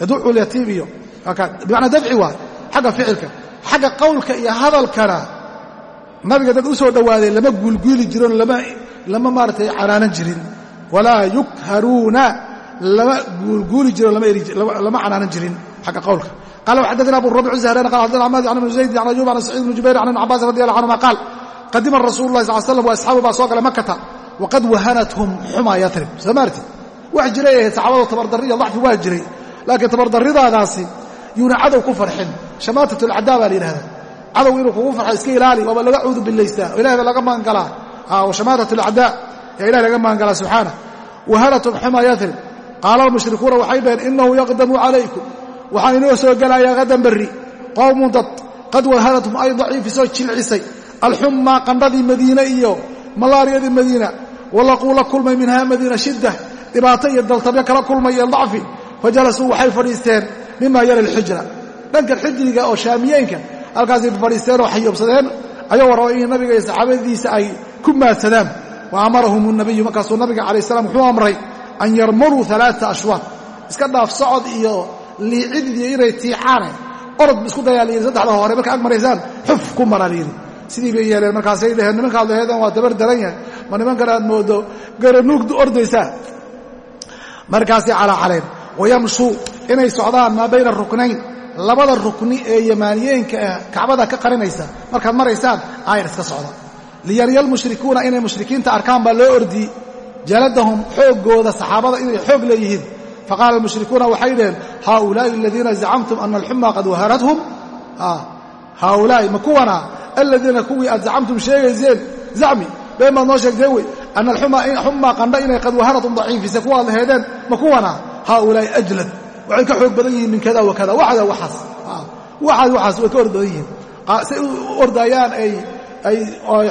yaducu lyatiim iyo. Bimacnaa dafci waay xagga ficilka xagga qowlka iyo hadalkana nabiga dad u soo lama guulguuli jirin lama maaratay canaanan jirin. Walaa yukharuuna lama guulguuli jirin lama canaanan jirin. Xagga qowlka. Qala xadana abu rabic zahran qal xadana xamad an ibn zayd an ayub an sacid ibn jubayr can ibn cabas radi allah canhuma qaal qadima rasuulu lahi sal slam wa asxaabu baa soo galay makata waqad wahanathum xumaa yatrib soo maarti wax jiray ahayd saxaabadu tabardarri iyo dacfi waa jiray laakiin tabardarridaadaasi yuuna cadow ku farxin. Shamaatat alcadaa baa la yidhahdaa. Cadow inuu kugu farxa iska ilaali waaba laga cuudu bilaystaa oo ilahay ba laga magangalaa shamaatat alcadaa yaa ilahay laga magangalaa subxaana wahanathum xumaa yatrib qaala almushrikuuna waxay dhaheen inahu yaqdamu calaykum waxaan inoo soo gelayaa hadan berri qowmun dad qad wahanathum ay daciifisoo jilcisay alxummaa qandhadii madiine iyo malaariyadii madiina walaquu la kulmay minhaa madiina shidda dhibaato iyo daltabyo kala kulmay iyo dacfi fajalasuu waxay fadhiisteen mima yali lxijra dhankan xijriga oo shaamiyeenka halkaasay fadhiisteen oo xayoobsadeen ayagoo raba in nabiga iyo saxaabadiisa ay ku maadsadaan wa amarahum nabiyu markaasuu nabiga calayh salam wuxuu amray an yarmaruu alaaa ashwaad iska dhaaf socod iyo liicidii inay tiicaane orod isku dayaa layidhi saddexda hore. Marka ag maraysaan xuf ku maraa layidhi sidii bay yeeleen markaasay dheheen nimankaad laheedeen waa dabar daran yahay. Ma nimankan aad moodo? Garanuugdu ordaysaa markaasay calaacaleen wayamshuu inay socdaan maa bayna ruknayn. Labada rukni ee yamaaniyeenka ah kacbada ka qarinaysa. Markaad maraysaan aayar iska socda liyarya lmushrikuuna inay mushrikiinta arkaan baa loo ordiyey jaladahum xooggooda saxaabada inay xoog leeyihiin. Faqaala almushrikuuna waxay dhaheen haaulaa'i aladiina zacamtum ana alxuma qad waharathum haaulaa'i ma kuwana? Aladiina kuwii aad zacamtum sheegayseen? Zacmi been baad noo sheegteen wey? Ana alxumaa qandha inay qad waharatum daciifise kuwaad laheedeen ma kuwana? Haaulaa'i ajlad. Waxay ka xoog badan yihiin min kada wa kada waxda waxaas. Waxaas waxaas way ka or badan yihiin. Say u ordayaan ay ay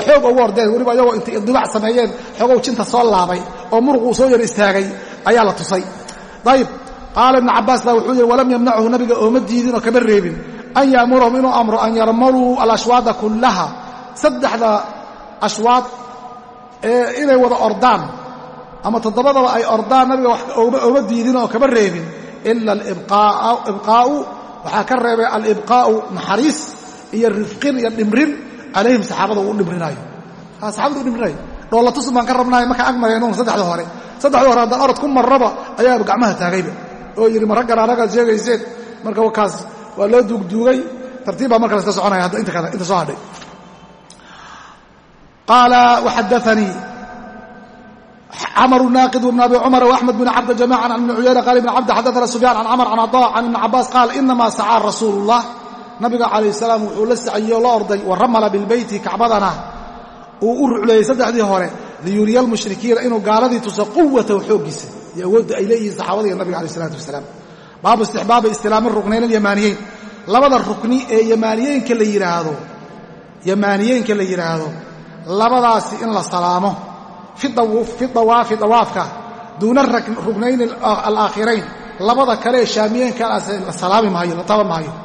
xoog ugu ordeen weliba ayagoo intay idibac sameeyeen xoogow jinta soo laabay oo muruq uu soo yar istaagay ayaa la tusay. Ayib qaala ibnu cabbaas baa wuxuu yidhi walam yamnachu nabiga ooma diidin oo kama reebin. An yaamurahum inuu amro an yarmaluu alashwaada kullaha. Saddexda ashwaad ee inay wada ordaan ama toddobadaba ay ordaan nabiga ooma diidin oo kama reebin ila alibqaa'u waxaa ka reebay alibqaa'u naxariis iyo rifqin iyo dhimrin calayhim saxaabada uu dhimrinaayo saxabada u dhimrinayo dhoolatus baan ka rabnaay markaan ag maraynuun saddexda hore saddexda hore haddaan orod ku marraba ayaaba gacmaha taagayba oo yidhi ma raggan anagaad sheegayseen marka wakaas waa loo duugduugay tartiib baa marka la iska soconaya hadda inta soo hadhay qaala waxadaanii cmr naaqid bn abi cumar وaxmed bn cabd jamaca can ibni cuyayna qaal ibn cabd xadaana sufyaan can camr can caطa can ibni cabaas qaal inama sacaa rasuul الlah nabiga calayh salaam wuxuu la saciyey oo la orday wa ramala bilbeyti kacbadana. Uu u rucleeyey saddexdii hore liyuriya almushrikiina inuu gaaladii tuso quwatahu xooggiisa iyo awoodda ay leeyihiin saxaabada iyo nabiga alayh isalaatu wasalaam. Baabu istixbaabi istilaami ruknayn alyamaaniyeyn. Labada rukni ee yamaaniyeenka la yidhaahdo yamaaniyeenka la yidhaahdo labadaasi in la salaamo. Fi dawaafi dawaafka duuna ruknayni alaakhirayn. Labada kale ee shaamiyeenkaas la salaami maayo la taban maayo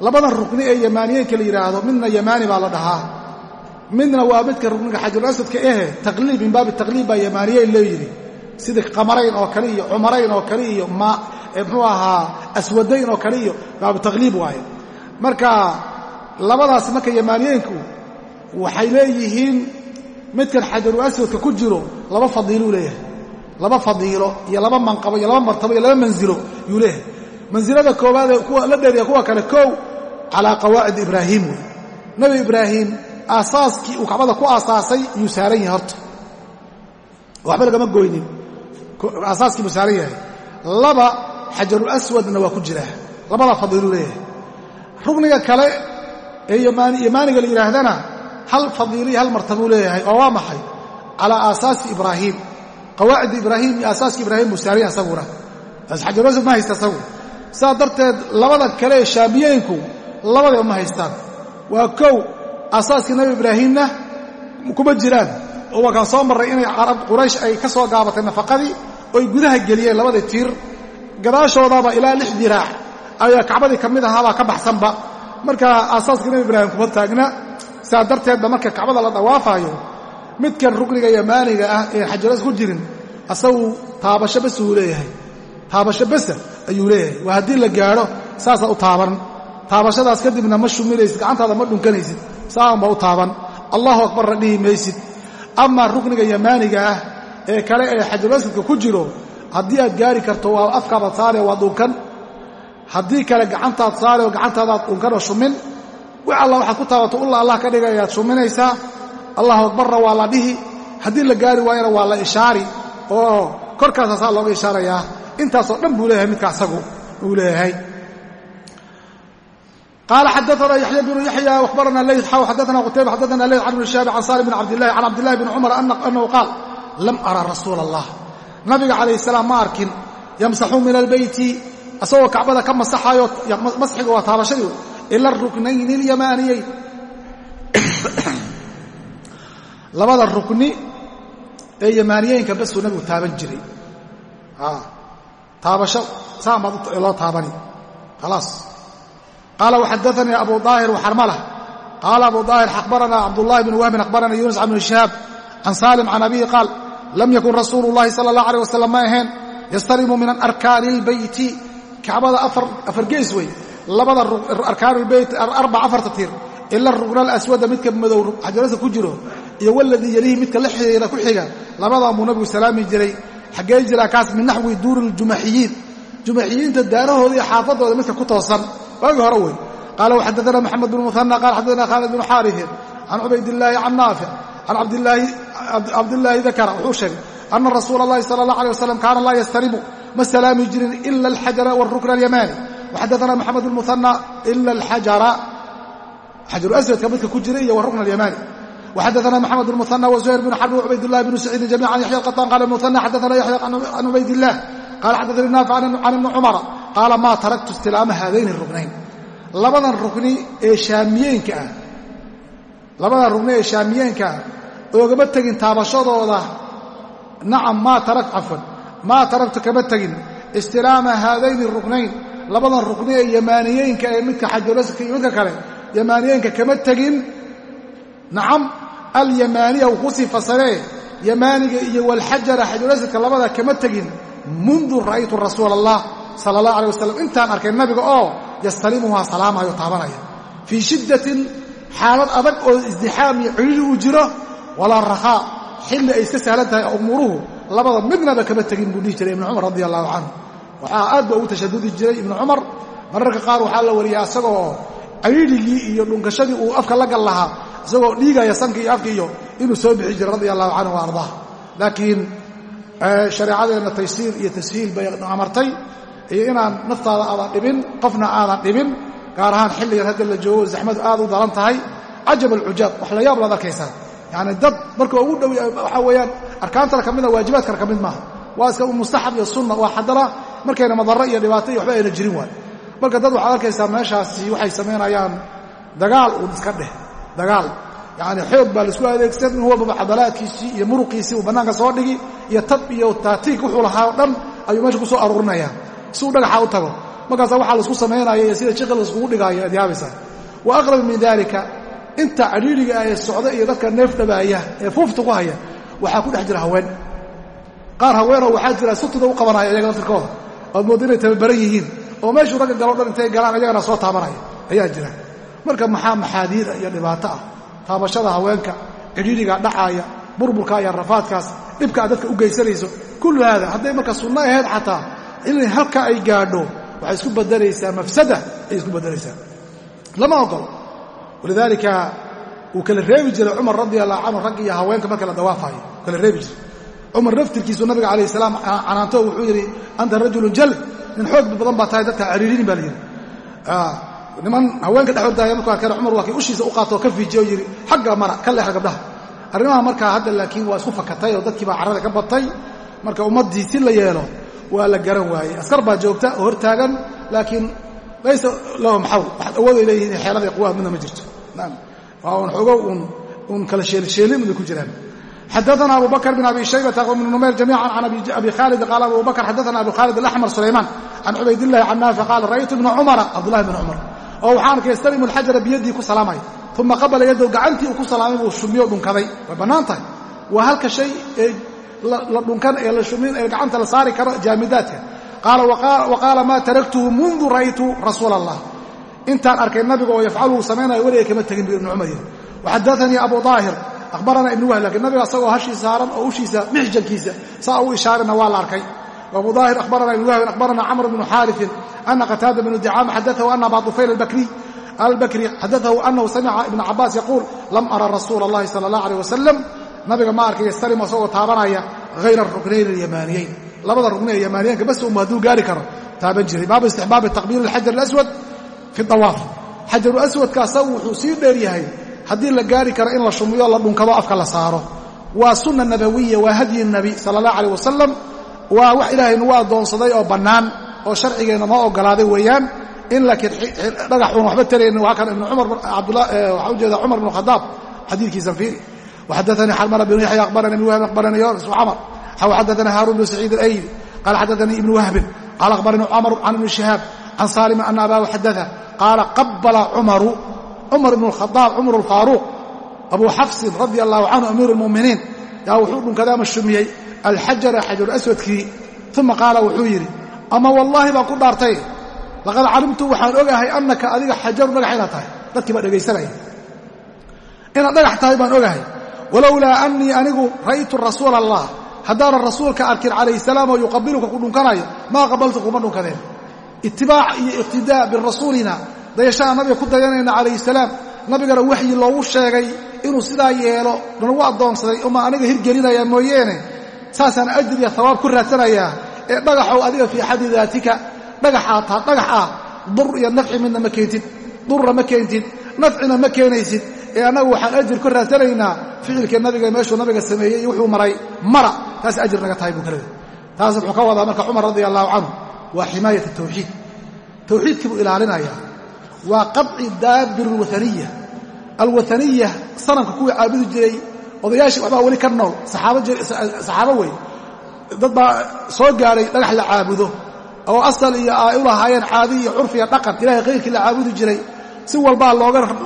labadan rukni ee yamaaniyeenka la yidhaahdo midna yamaani baa la dhahaa. Midna waa midka rukniga xajaruasadka ehe taqliib min baabi taqliib baa yamaaniyeyn loo yidhi. Sida qamarayn oo kale iyo cumarayn oo kale iyo mxuu ahaa aswadayn oo kale iyo baabu taqliib waaye. Marka labadaas marka yamaaniyeenku waxay leeyihiin midkan xajaru aswadka ku jiro laba fadiiluu leeyahay. Laba fadiilo iyo laba manqabo iyo laba martabo iyo laba manzilo yuu leeyahay mansilada koowaadee kuwa la dheeriya kuwa kale kow calaa qawaacid ibraahim wey nebi ibraahim aasaaskii uu kacbada ku aasaasay yuu saaran yahay horta. Waxba lagama goynin. Aasaaskii buu saaran yahay. Laba xajarul aswadna waa ku jiraa labada fadiiluu leeyahay. Rugniga kale ee yamaaniga la yidhaahdana hal fadiiliyo hal martabuu leeyahay oo waa maxay? Calaa aasaasi ibraahim. Qawaacid ibraahim iyo aasaaskii ibraahim buu saaran yahay asaguna. Xajarul aswad ma haysta asagu saas darteed labada kale ee shaamiyeenku labadaba ma haystaan. Waa kow asaaskii nabi ibraahimna kuma jiraan. Oo waa kaan soo marray inay carab quraysh ay ka soo gaabatay nafaqadii oy gudaha geliyeen labada tiir. Gadaashoodaba ilaa lix diraac. Ayaa kacbadii ka mid ahaabaa ka baxsanba. Marka aasaaskii nabi ibraahim kuma taagna saa darteedba marka kacbada la dhawaafaayo midkan rukniga yamaaniga ah ee xajaras ku jirin asagu taabasho bas uu leeyahay. Taabasho basa ayuu leeyahay. Waa haddii la gaadho saasaa u taaban. Taabashadaas kadibna ma shuminaysid gacantaada ma dhunkanaysid saaanba u taaban. Allahu akbarna dhihi maysid amaa rukniga yamaaniga ah ee kale ee xajaruaswadka ku jiro haddii aad gaari karto waa afkaabaad saare waa dhunkan. Haddii kale gacantaad saare oo gacantaadaad dhunkanoo shumin wix alla waxaad ku taabato ulla allah ka dhigayaad shuminaysaa. Allahu akbarna waa la dhihi. Haddii la gaari waayana waa la ishaari. Oo korkaasa saa looga ishaarayaa intaasoo dhan buu leeyahay midka asagu uu leeyahay. Qaala xadaana yaxya binu yaxya wabarana lay xadana qutayba xadana lay an bn shahab can salim bn cabdilahi can cabdillahi bni cumar annahu qaal lam ara rasuula allah nabiga calayh salaam ma arkin yamsaxu min albeyti asagoo kacbada ka masaxayo masxiga waa taabashadii ila ruknayni اlyamaaniyeyn labada rukni ee yamaaniyeynka basuu nabigu taaban jiray. Ah taabasho saamaad loo taabani. Khalaas. Qaala waxadaanii abu daahir waxarmala qaala abu daahir akhbarana cabdullahi bn wahbin akhbarana yunus can bn shihaab can salim can abihi qaal lam yakun rasuulu llahi sala allah alيh wasalam ma ahayn yastalimu min arkaani اlbeyti kacbada afar gees wey labada arkaan lbeyt arbac afarta tiir ila rukna alaswada midka madow xajarasa ku jiro iyo waladii yelihi midka la xiriira ku xiga labadaa buu nabigu salaami jiray xaggee jiraa kaas min naxwi duuri ljumaxiyiin jumaxiyiinta daarahooda iyo xaafadooda midka ku toosan waagii hore wey qaala waxadana maxamed bn muhana qaala xadana khaalid bnu xaariin can cubaydillaahi can naafic can cabdillaahi dakara wuxuu sheegay ana rasuula اllahi sala اllah alيه wasalam kaana laa yastalimu ma salaami jirin ila alxajara wاrukna alyamaani waxadana maxamed bn muhana ila alxajara xajaru aswadka midka ku jira iyo warukn alyamaani وxadثna mحamed بن مثنى وزهير بن xرب وعbayd اللh بن سعيidi جميعا عن يحyى القطان qال مثنى xadثna يحyى عن عbayd اللah qال xadثnي ناaفع عن iبن cمر qاala ma taraktu اstilaama haadayn الruknayn labadan rukni ee shaamiyeenka ah labadan rukni ee shaamiyeenka ah oogama tegin taabashadooda nacam maa tarak cafwan maa taraktu kama tegin istilaama haadayni الruknayn labadan rukni ee yamaaniyeenka ee midka xajaroska iyo midka kale yamaaniyeenka kama tegin nacam alyamaaniya uu ku sii fasaree yamaaniga iyo walxajara xajaruasadka labada kama tegin. Mundu ra'aytu rasuula allah sala allah alay wasalam intaan arkay nabiga oo yastalimuhaa salaamayo taabanaya. Fii shiddatin xaalad adag oo isdixaam iyo ciriiri uu jiro walaa rakhaa xilli ay iska sahlan tahay umuuruhu labada midnaba kama tegin buu dhihi jiray ibnu cumar radi allahu canhu. Waxaa aad ba ugu tashadudi jiray ibnu cumar. Mararka qaar waxaa la wariyaa isagoo ciriirigii iyo la gal isagoo dhiigaya sanka iyo afka iyo inuu soo bixi jiray radi allahu canhu ardaa laakiin shareecadeenna taysiir iyo tashiil bay amartay. Iyo inaan naftaada aadan dhibin qofna aadan dhibin gaar ahaan xilligan hadda la joogo zaxmadu aad u daran tahay. Cajab alcujaab wax la laad arkaysaa. Yacni dad marka ugu dhow waxaa weeyaan arkaantana ka mida waajibaadkana ka mid maaha. Waa iska mustaxab iyo sunna waa haddana markayna madarro iyo dhibaato iyo waxba ayna jirin waay. Marka dad waxaad arkaysaa meeshaasi waxay samaynayaan dagaal uun iska dheh dagaal. Yacni xoog baa la isku adeegsan in walbaba cadalaadkiisii iyo muruqiisii uu bannaanka soo dhigi iyo tab iyo taatiig wuxuu lahaa dhan ayuu meesha ku soo aruurinaya si dhagaxa u tago. Markaasa waxaa la isku samaynaya iyo sida jiqil laiskugu dhigaayo aad yaabaysaa wa aqrab min dalika inta cadhiiriga ah ee socda iyo dadka neef dhabaaya ee fuufta ku haya waxaa ku dhex jira haween. Qaar haweenoo waxaa jira sutida u qabanaya iyaga laftirkooda oad moodda inay tababaran yihiin oo meeshuu ragga galoo dhan intay galaan iyagana soo taabanaya. Ayaa jira marka maxaa maxaadiira iyo dhibaato ah? Taabashada haweenka cidhiiriga dhacaaya burburka iyo rafaadkaas dhibka aad dadka u geysanayso. Kullu haada hadday marka sunno ahayd xataa inay halka ay gaadho waxay isku bedelaysaa mafsada ayay isku bedelaysaa. Lama ogolo walidaalika wuu kala reebi jiray cumar radi allahu canhu ragg iyo haweenka marka la dawaafayo kala reebi jiray. Cumar naftirkiisu nabiga calayh salaam canaanto wuxuu yidhi anta rajulun jalb nin xoog badan baa tahay dadka cariirinin baa la yidhi niman haweenka dhex hordaaya markuu arkeen cumar waa kii ushiisa u qaatoo ka fiijiye oo yidhi xagga mara ka leexda gabdhaha. Arrimaha markaa hadda laakiin waa isku fakatay oo dadkii baa carrada ka batay. Marka ummaddii si la yeelo waa la garan waayey. Askar baa joogta oo hor taagan laakiin laysa lahum xawl waxaad awooday leeyihiin xeelada quwaha midna ma jirto. Waa un xoogo uun kala sheelsheelin bay ku jiraan. Xadaana abu bakr bn abi shaybata bn numayr jamiica can abi khaalid qaala abu bakr xadaana abu khaalid alaxmar sulaymaan can cubaydillahi can naafi qaala ra'aytu ibna cumara cabdullahi bn cumar oo waxaan arkay yastalimu alxajara biyadii ku salaamaya uma qabala yaddow gacantii ku salaamay buu shumiyo dhunkaday. Way bannaan tahay. Halka shay ee la dhunkan ee la shumin ee gacanta la saari karo jaamidaadka. Qaala wa qaala maa taraktuhu mundu ra'aytu rasuula allah intaan arkay nabiga oo yafcaluhu samaynayo weliga kama tegin bu ibnu cumar yidhi. Waxadaanii abu daahir. Akhbarana ibnu wahb laakiin nabiga asagoo hashii saaran oo ushiisa mixjalkiisa saa u ishaarina waa la arkay abu daahir akhbarana ibnu wahbin akhbarana camr bnu xaariثin ana qataada bnu dicaama xadaahu ana aba طufayl albakri xadaahu anahu samica ibna cabaas yaquul lam ara rasuula اllahi salى اllah alيh wasalam nabiga ma arkay yastalimu asagoo taabanaya hayra ruknayn اlyamaaniyeyn labada rukni ee yamaaniyeynka bas uma hadduu gaari karo taaban jiray baabu istixbaabi taqbiil اxajar اlaswad fi dawaaf xajaru aswadka asagu wuxuu sii dheer yahay haddii la gaari karo in la shumiyo la dhunkado afka la saaro waa sunna nabawiya waa hadyi nabi sala allah aleyh wasalam waa wax ilaahay nagu addoonsaday oo bannaan oo sharcigeenna noo ogolaaday weeyaan in laakiin dhagaxuun waxba taraynin waa kan ibnu cumar waxaa ujeeda cumar bnu khadaab xadiidkiisan fiiri xarmala binu yaxya aqbarani ibn wahb aqbarani yonas camar xaw xadaanii haaruun bnu saciid alayli qaala xadaanii ibnu wahbin qaala aqbaranii camr can ibni shihaab can saalima ana abaahu xadaa qaala qabala cumaru cumar ibn khadaab cumar alfaaruuq abuu xafsin radia allahu canhu amiiru lmu'miniin yaa wuxuu dhunkaday ama shumiyey. Alxajara aswadkii. Uma qaala wuxuu yidhi ama wallaahi baan ku dhaartay. Laqad calimtu waxaan ogahay annaka adiga xajaru dhagax inaad tahay. Dadkii baa dhegaysanaya inaad dhagax tahay baan ogahay walowlaa annii anigu ra'aytu rasuula allah haddaanan rasuulka arkin calayh salaam oo yuqabiluka ku dhunkanayo maa qabaltu kuma dhunkadeen itibaac iyo iqtidaa birasuulina dayashaha nabiga ku dayanayna calayhi salaam. Nabigana waxyi loogu sheegay inuu sidaa yeelo nagu addoonsaday uma aniga hirgelinaya mooyeene. Saasaan ajir iyo hawaab ku raadsanayaa ee dhagaxow adiga fii xaddi daatika dhagaxaa taa dhagax ah dur iyo nafci midna ma keentid durra ma keentid nafcina ma keenaysid. Ee annagu waxaan ajir ku raadsanaynaa ficilkii nabiga meeshuu nabiga sameeyey iyo wuxuu maray mara taas ajir naga tahay buu kaleda taas wuxuu ka wadaa marka cumar radia allahu canhu waa ximaayat tawxiid. Tawxiidkii buu ilaalinayaa waa qaطci daabir alwaaniya alwaaniya sanamka kuwii caabudi jiray odayaashii waxbaa weli ka nool saxaabo wey dad baa soo gaadhay dhagax la caabudo oo asal iyo ay u lahaayeen caadi iyo curfi iyo dhaqan ilahay kayrkii la caabudi jiray si walbaa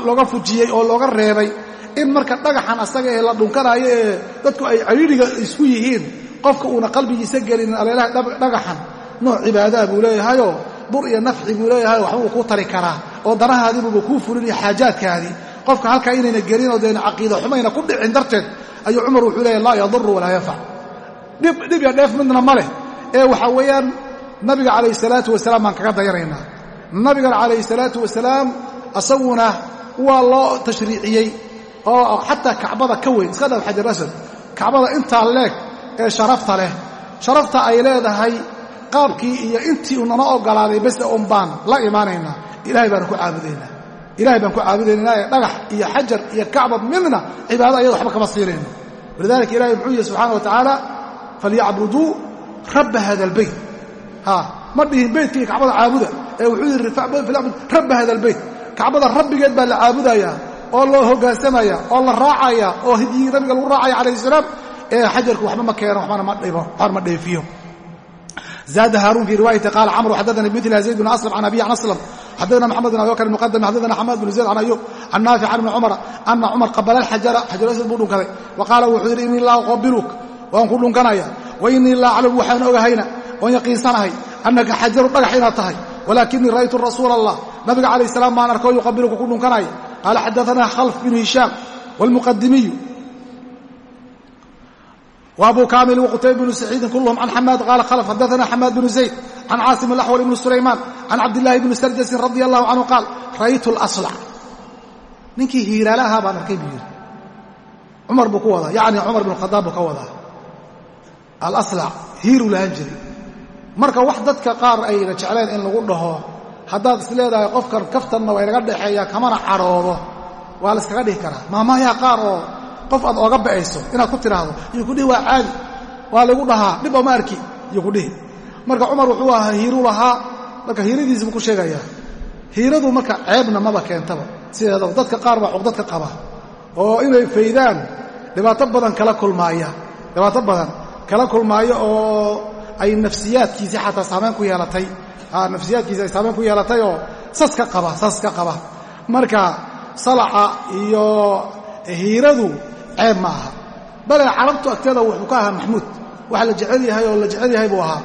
looga fujiyey oo looga reebay in marka dhagaxan asaga ee la dhunkanaayo ee dadku ay cariiriga isku yihiin qofka uuna qalbigiisa gelinin aleelaha dhagaxan nooc cibaadaa buu leeyahayoo dur iyo nafci buu leeyahay waxba uu kuu tari karaa oo danahaadiibuba kuu fulinayo xaajaadkaadii qofka halkaa inayna gelin oo deena caqiida xumayna ku dhicin darteed ayuu cumar wuxuu leeyahy laa yaduru walaa yanfac dhib iyo dheef midna ma leh. Ee waxaa weeyaan nabiga calayhi salaatu wasalaam baan kaga dayanaynaa. Nabigana calayhi salaatu wasalaam asaguna waa loo tashriiciyey oo xataa kacbada ka weyn. Iska dhaaf xajar asad kacbada intaa leeg ee sharafta leh. Sharafta ay leedahay qaabkii iyo intii unana ogolaaday bese un baan la imaanaynaa ilahay baanu ku caabudaynaa ilahay baan ku caabudaynana ee dhagax iyo xajar iyo kacbad midna cibaado ayada waxba kama siinayno walidalika ilahay muxuu yihi subxaana wa tacaala falyacbuduu rabba hada albayt. Ma dhihin beytka iyo kacbada caabuda ee wuxuu yidhi falyacbud rabba hada albayt. Kacbada rabbigeed baa la caabudayaa oo loo hogaansamaya oo la raacaya oo hidyigii nabiga lagu raacaya calayh salaam ee xajarku waxba ma keeno waxbana ma dheefiyo. Zaada haaruun fii riwaayati qaala camr xaddaanii bimila zayd bn aslam can abi an aslam xadana mxamed bin abubakr muqadam xadana xamaad bin zayd an ayub can naafic an ibni cumar ana cumar qabala alxajara xajar asad buu dhunkaday. Wa qaala wuxuu yidhi innii laa uqabiluk waan ku dhunkanaya. Wa innii laa aclamu waxaan ogahayna oon yaqiinsanahay annaka xajaru dhagax inaad tahay. Walaakinii ra'aytu rasuula allah nabiga calayh salaam baan arko yuqabiluka ku dhunkanaya. Qaala xadaanaa khalf binu hishaam wاlmuqadimiyu والمقدمي وابو كامل وقتيب بن سعيد كلهم عن حماد قال خلف حدثنا حماد بن زيد عن عاصم الاحول بن سليمان عن عبد الله بن سرجس رضي الله عنه قال رايت الاصلع ninkii hiiraalaha baan arkay buu yidhi cumar buu ku wadaa yacni cumar bin khadaab buu ka wadaa alaslac hiiruu lahaan jiray marka wax dadka qaar ayna jecleen in lagu dhaho haddaad is leedahay qofkan kaftanna waa inaga dhexeeya kamana cadhoodo waa la iskaga dhihi karaa maamayaa qaar oo qof aad ooga ba'ayso inaad ku tidhaahdo iyo kudhihi waa caadi waa lagu dhahaa dhib oo ma arki. Iyo kudhihi marka cumar wuxuu ahaa hiiruu lahaa marka hiiradiisi buu ku sheegayaa. Hiiradu marka ceebna maba keentaba. Sideedaba dadka qaar baa cuqdad ka qaba. Oo inay faydaan dhibaato badan kala kulmaaya dhibaato badan kala kulmaaya oo ay nafsiyaadkiisi xataa saamayn ku yeelatay. Nafsiyaadkiisi ay saamayn ku yeelatay oo saska qaba saska qaba. Marka salaca iyo hiiradu ceeb ma aha. Bale carabtu agteeda wuxuu ka ahaa maxmuud. Waxa la jecel yahay oo la jecel yahay buu ahaa.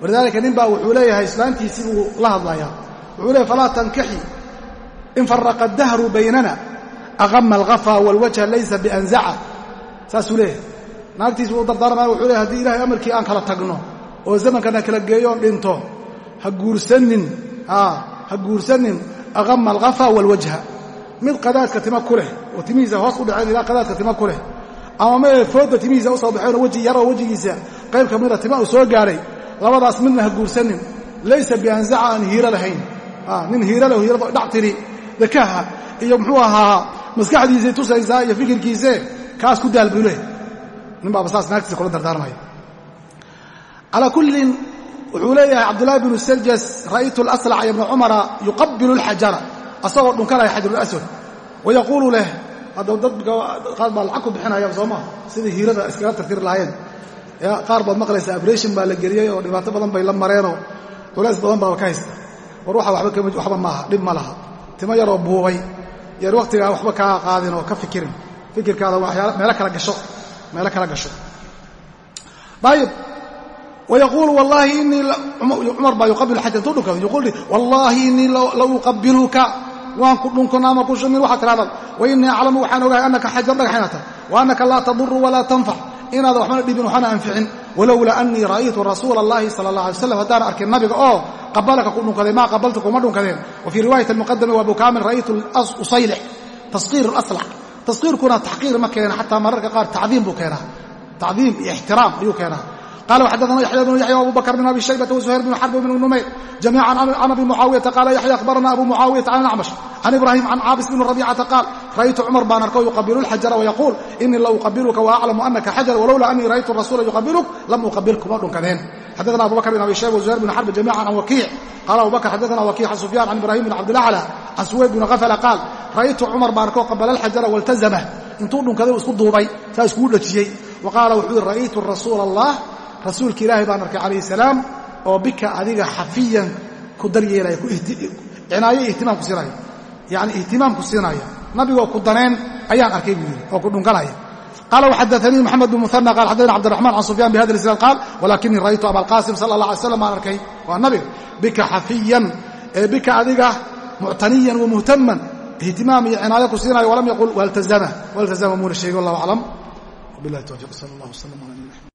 Walidaalika nin baa wuxuu leeyahay islaantiisii buu la hadlayaa. Wuxuu leeyahy falaa tankixi in faraqa dahru baynana aqama alkhafa waalwajha laysa bianzaca. Saasuu leeyahay. Naagtiisi wuu dardaarmaya wuxuu leeyahy haddii ilahay amarkii aan kala tagno oo zamankana kala geeyoon dhinto ha guursanin ha guursanin aqama alkhafa waalwajha mid qadaadka tima ku leh oo timihiisa hoos u dhaceen ilaa qadaadka tima ku leh. Ama mae fooda timihiisa u soo baxeenoo weji yaroo wejigiisa qayb ka mida tima uu soo gaadhay labadaas midna ha guursanin. Laysa bianzaca aan hiiro lahayn nin hiiro leh dhac tiri. Dakaha iyo muxuu ahaa maskaxdiisay tusaysaa iyo fikirkiise kaas ku daal buu leh nin baaba saas naagtiisa kula dardaarmaya calaa kullin wuxuu leeyahay cabdullaahi binu sarjas ra'aytu alaslaca ibna cumara yuqabilu alxajara asagoo dhunkanaya xajarulaswad wayaquulu leh hadda dad qaar baa lacag ku bixinayaan soo maha sidai hiirada iskaga tirtiri lahaayeen qaar baad maqlaysa abration baa la geliyey oo dhibaato badan bay la mareenoo culays badan baa ka haysta. War waxa waxba maaha dhib ma laha. Timo yaroo buubay. Yar wakhtigaa waxba kaa qaadin oo ka fikirin. Fikirkaada meelo kala gasho meelo kala gasho. Ayib wayaquulu wallaahi inii cumar baa yuqabilu xaja intuu dhunkado yuquul wallaahi inii la waan ku dhunkon ama ku shumin waxaa tidhahdaa wa innii aclamu waxaan ogahay annaka xajar dhagaxayna tahay wa annaka laa taduru walaa tanfac inaada waxbana dhibin waxbana anficin walowlaa annii ra'aytu rasuula allahi sala allah alay slam haddaan arkin nabiga oo qabalaka ku dhunkaday maa qabaltu kuma dhunkadeen wa fii riwaayati almuqadami wa abu kaamil ra'aytu usaylix tasqiir alaslac tasqiirkuna taxqiir ma keena xataa mararka qaar tacdiim buu keenaa tacdiim iyo ayuu keenaa qala xadana yaxya bnu yaxya abu bakr bn abi shaybata wsuhayr bn xarb bn numayr jamiican can abi mucaawiyata qaala yaxya ahbarana abu mucaawiyata can acmash can ibraahim can caabis bn rabicata qaal ra'aytu cumar baan arko yuqabilu lxajara wayaquul inii la uqabiluka waaclamu anaka xajar walowlaa anii ra'aytu rasuula yuqabiluk lam uqabil kuma dhunkadeen xadana abu bakr bn abi shayba wsuhayr bn xarb jamiican can wakiic qaala abu bakr xadana wakiic can sufyaan can ibraahim bn cabdilacla can suweyd bn hafala qaal ra'aytu cumar baan arko qabala alxajara waltazamah intuu dhunkaday uu isku duubay saa iskugu dhajiyey wa qaala wuxuu yihi ra'aytu rasuula allah rasuulka ilaahay baan arkay calayh salaam oo bika adiga xafiyan ku daryeelaya cinaayo ihtimaam ku siinaya. Yani ihtimaam ku siinaya. Nabigoo ku daneen ayaan arkay buu yidhi oo ku dhunkanaya qaala waxadaanii moxamed bn muana qal xadana cabdiraxman can sufyan bihada isnaad qaal walaakinii ra'aytu abalqaasim sala allah alay slam baan arkay. Waa nabiga bika xafiyan ee bika adiga muctaniyan wa muhtaman ihtimaam iyo cinaayo ku siinaya walam yaqul waltazama muuna sheegin wallahu aclam. Wabilahi towfiiq sal allah wslam ala nabi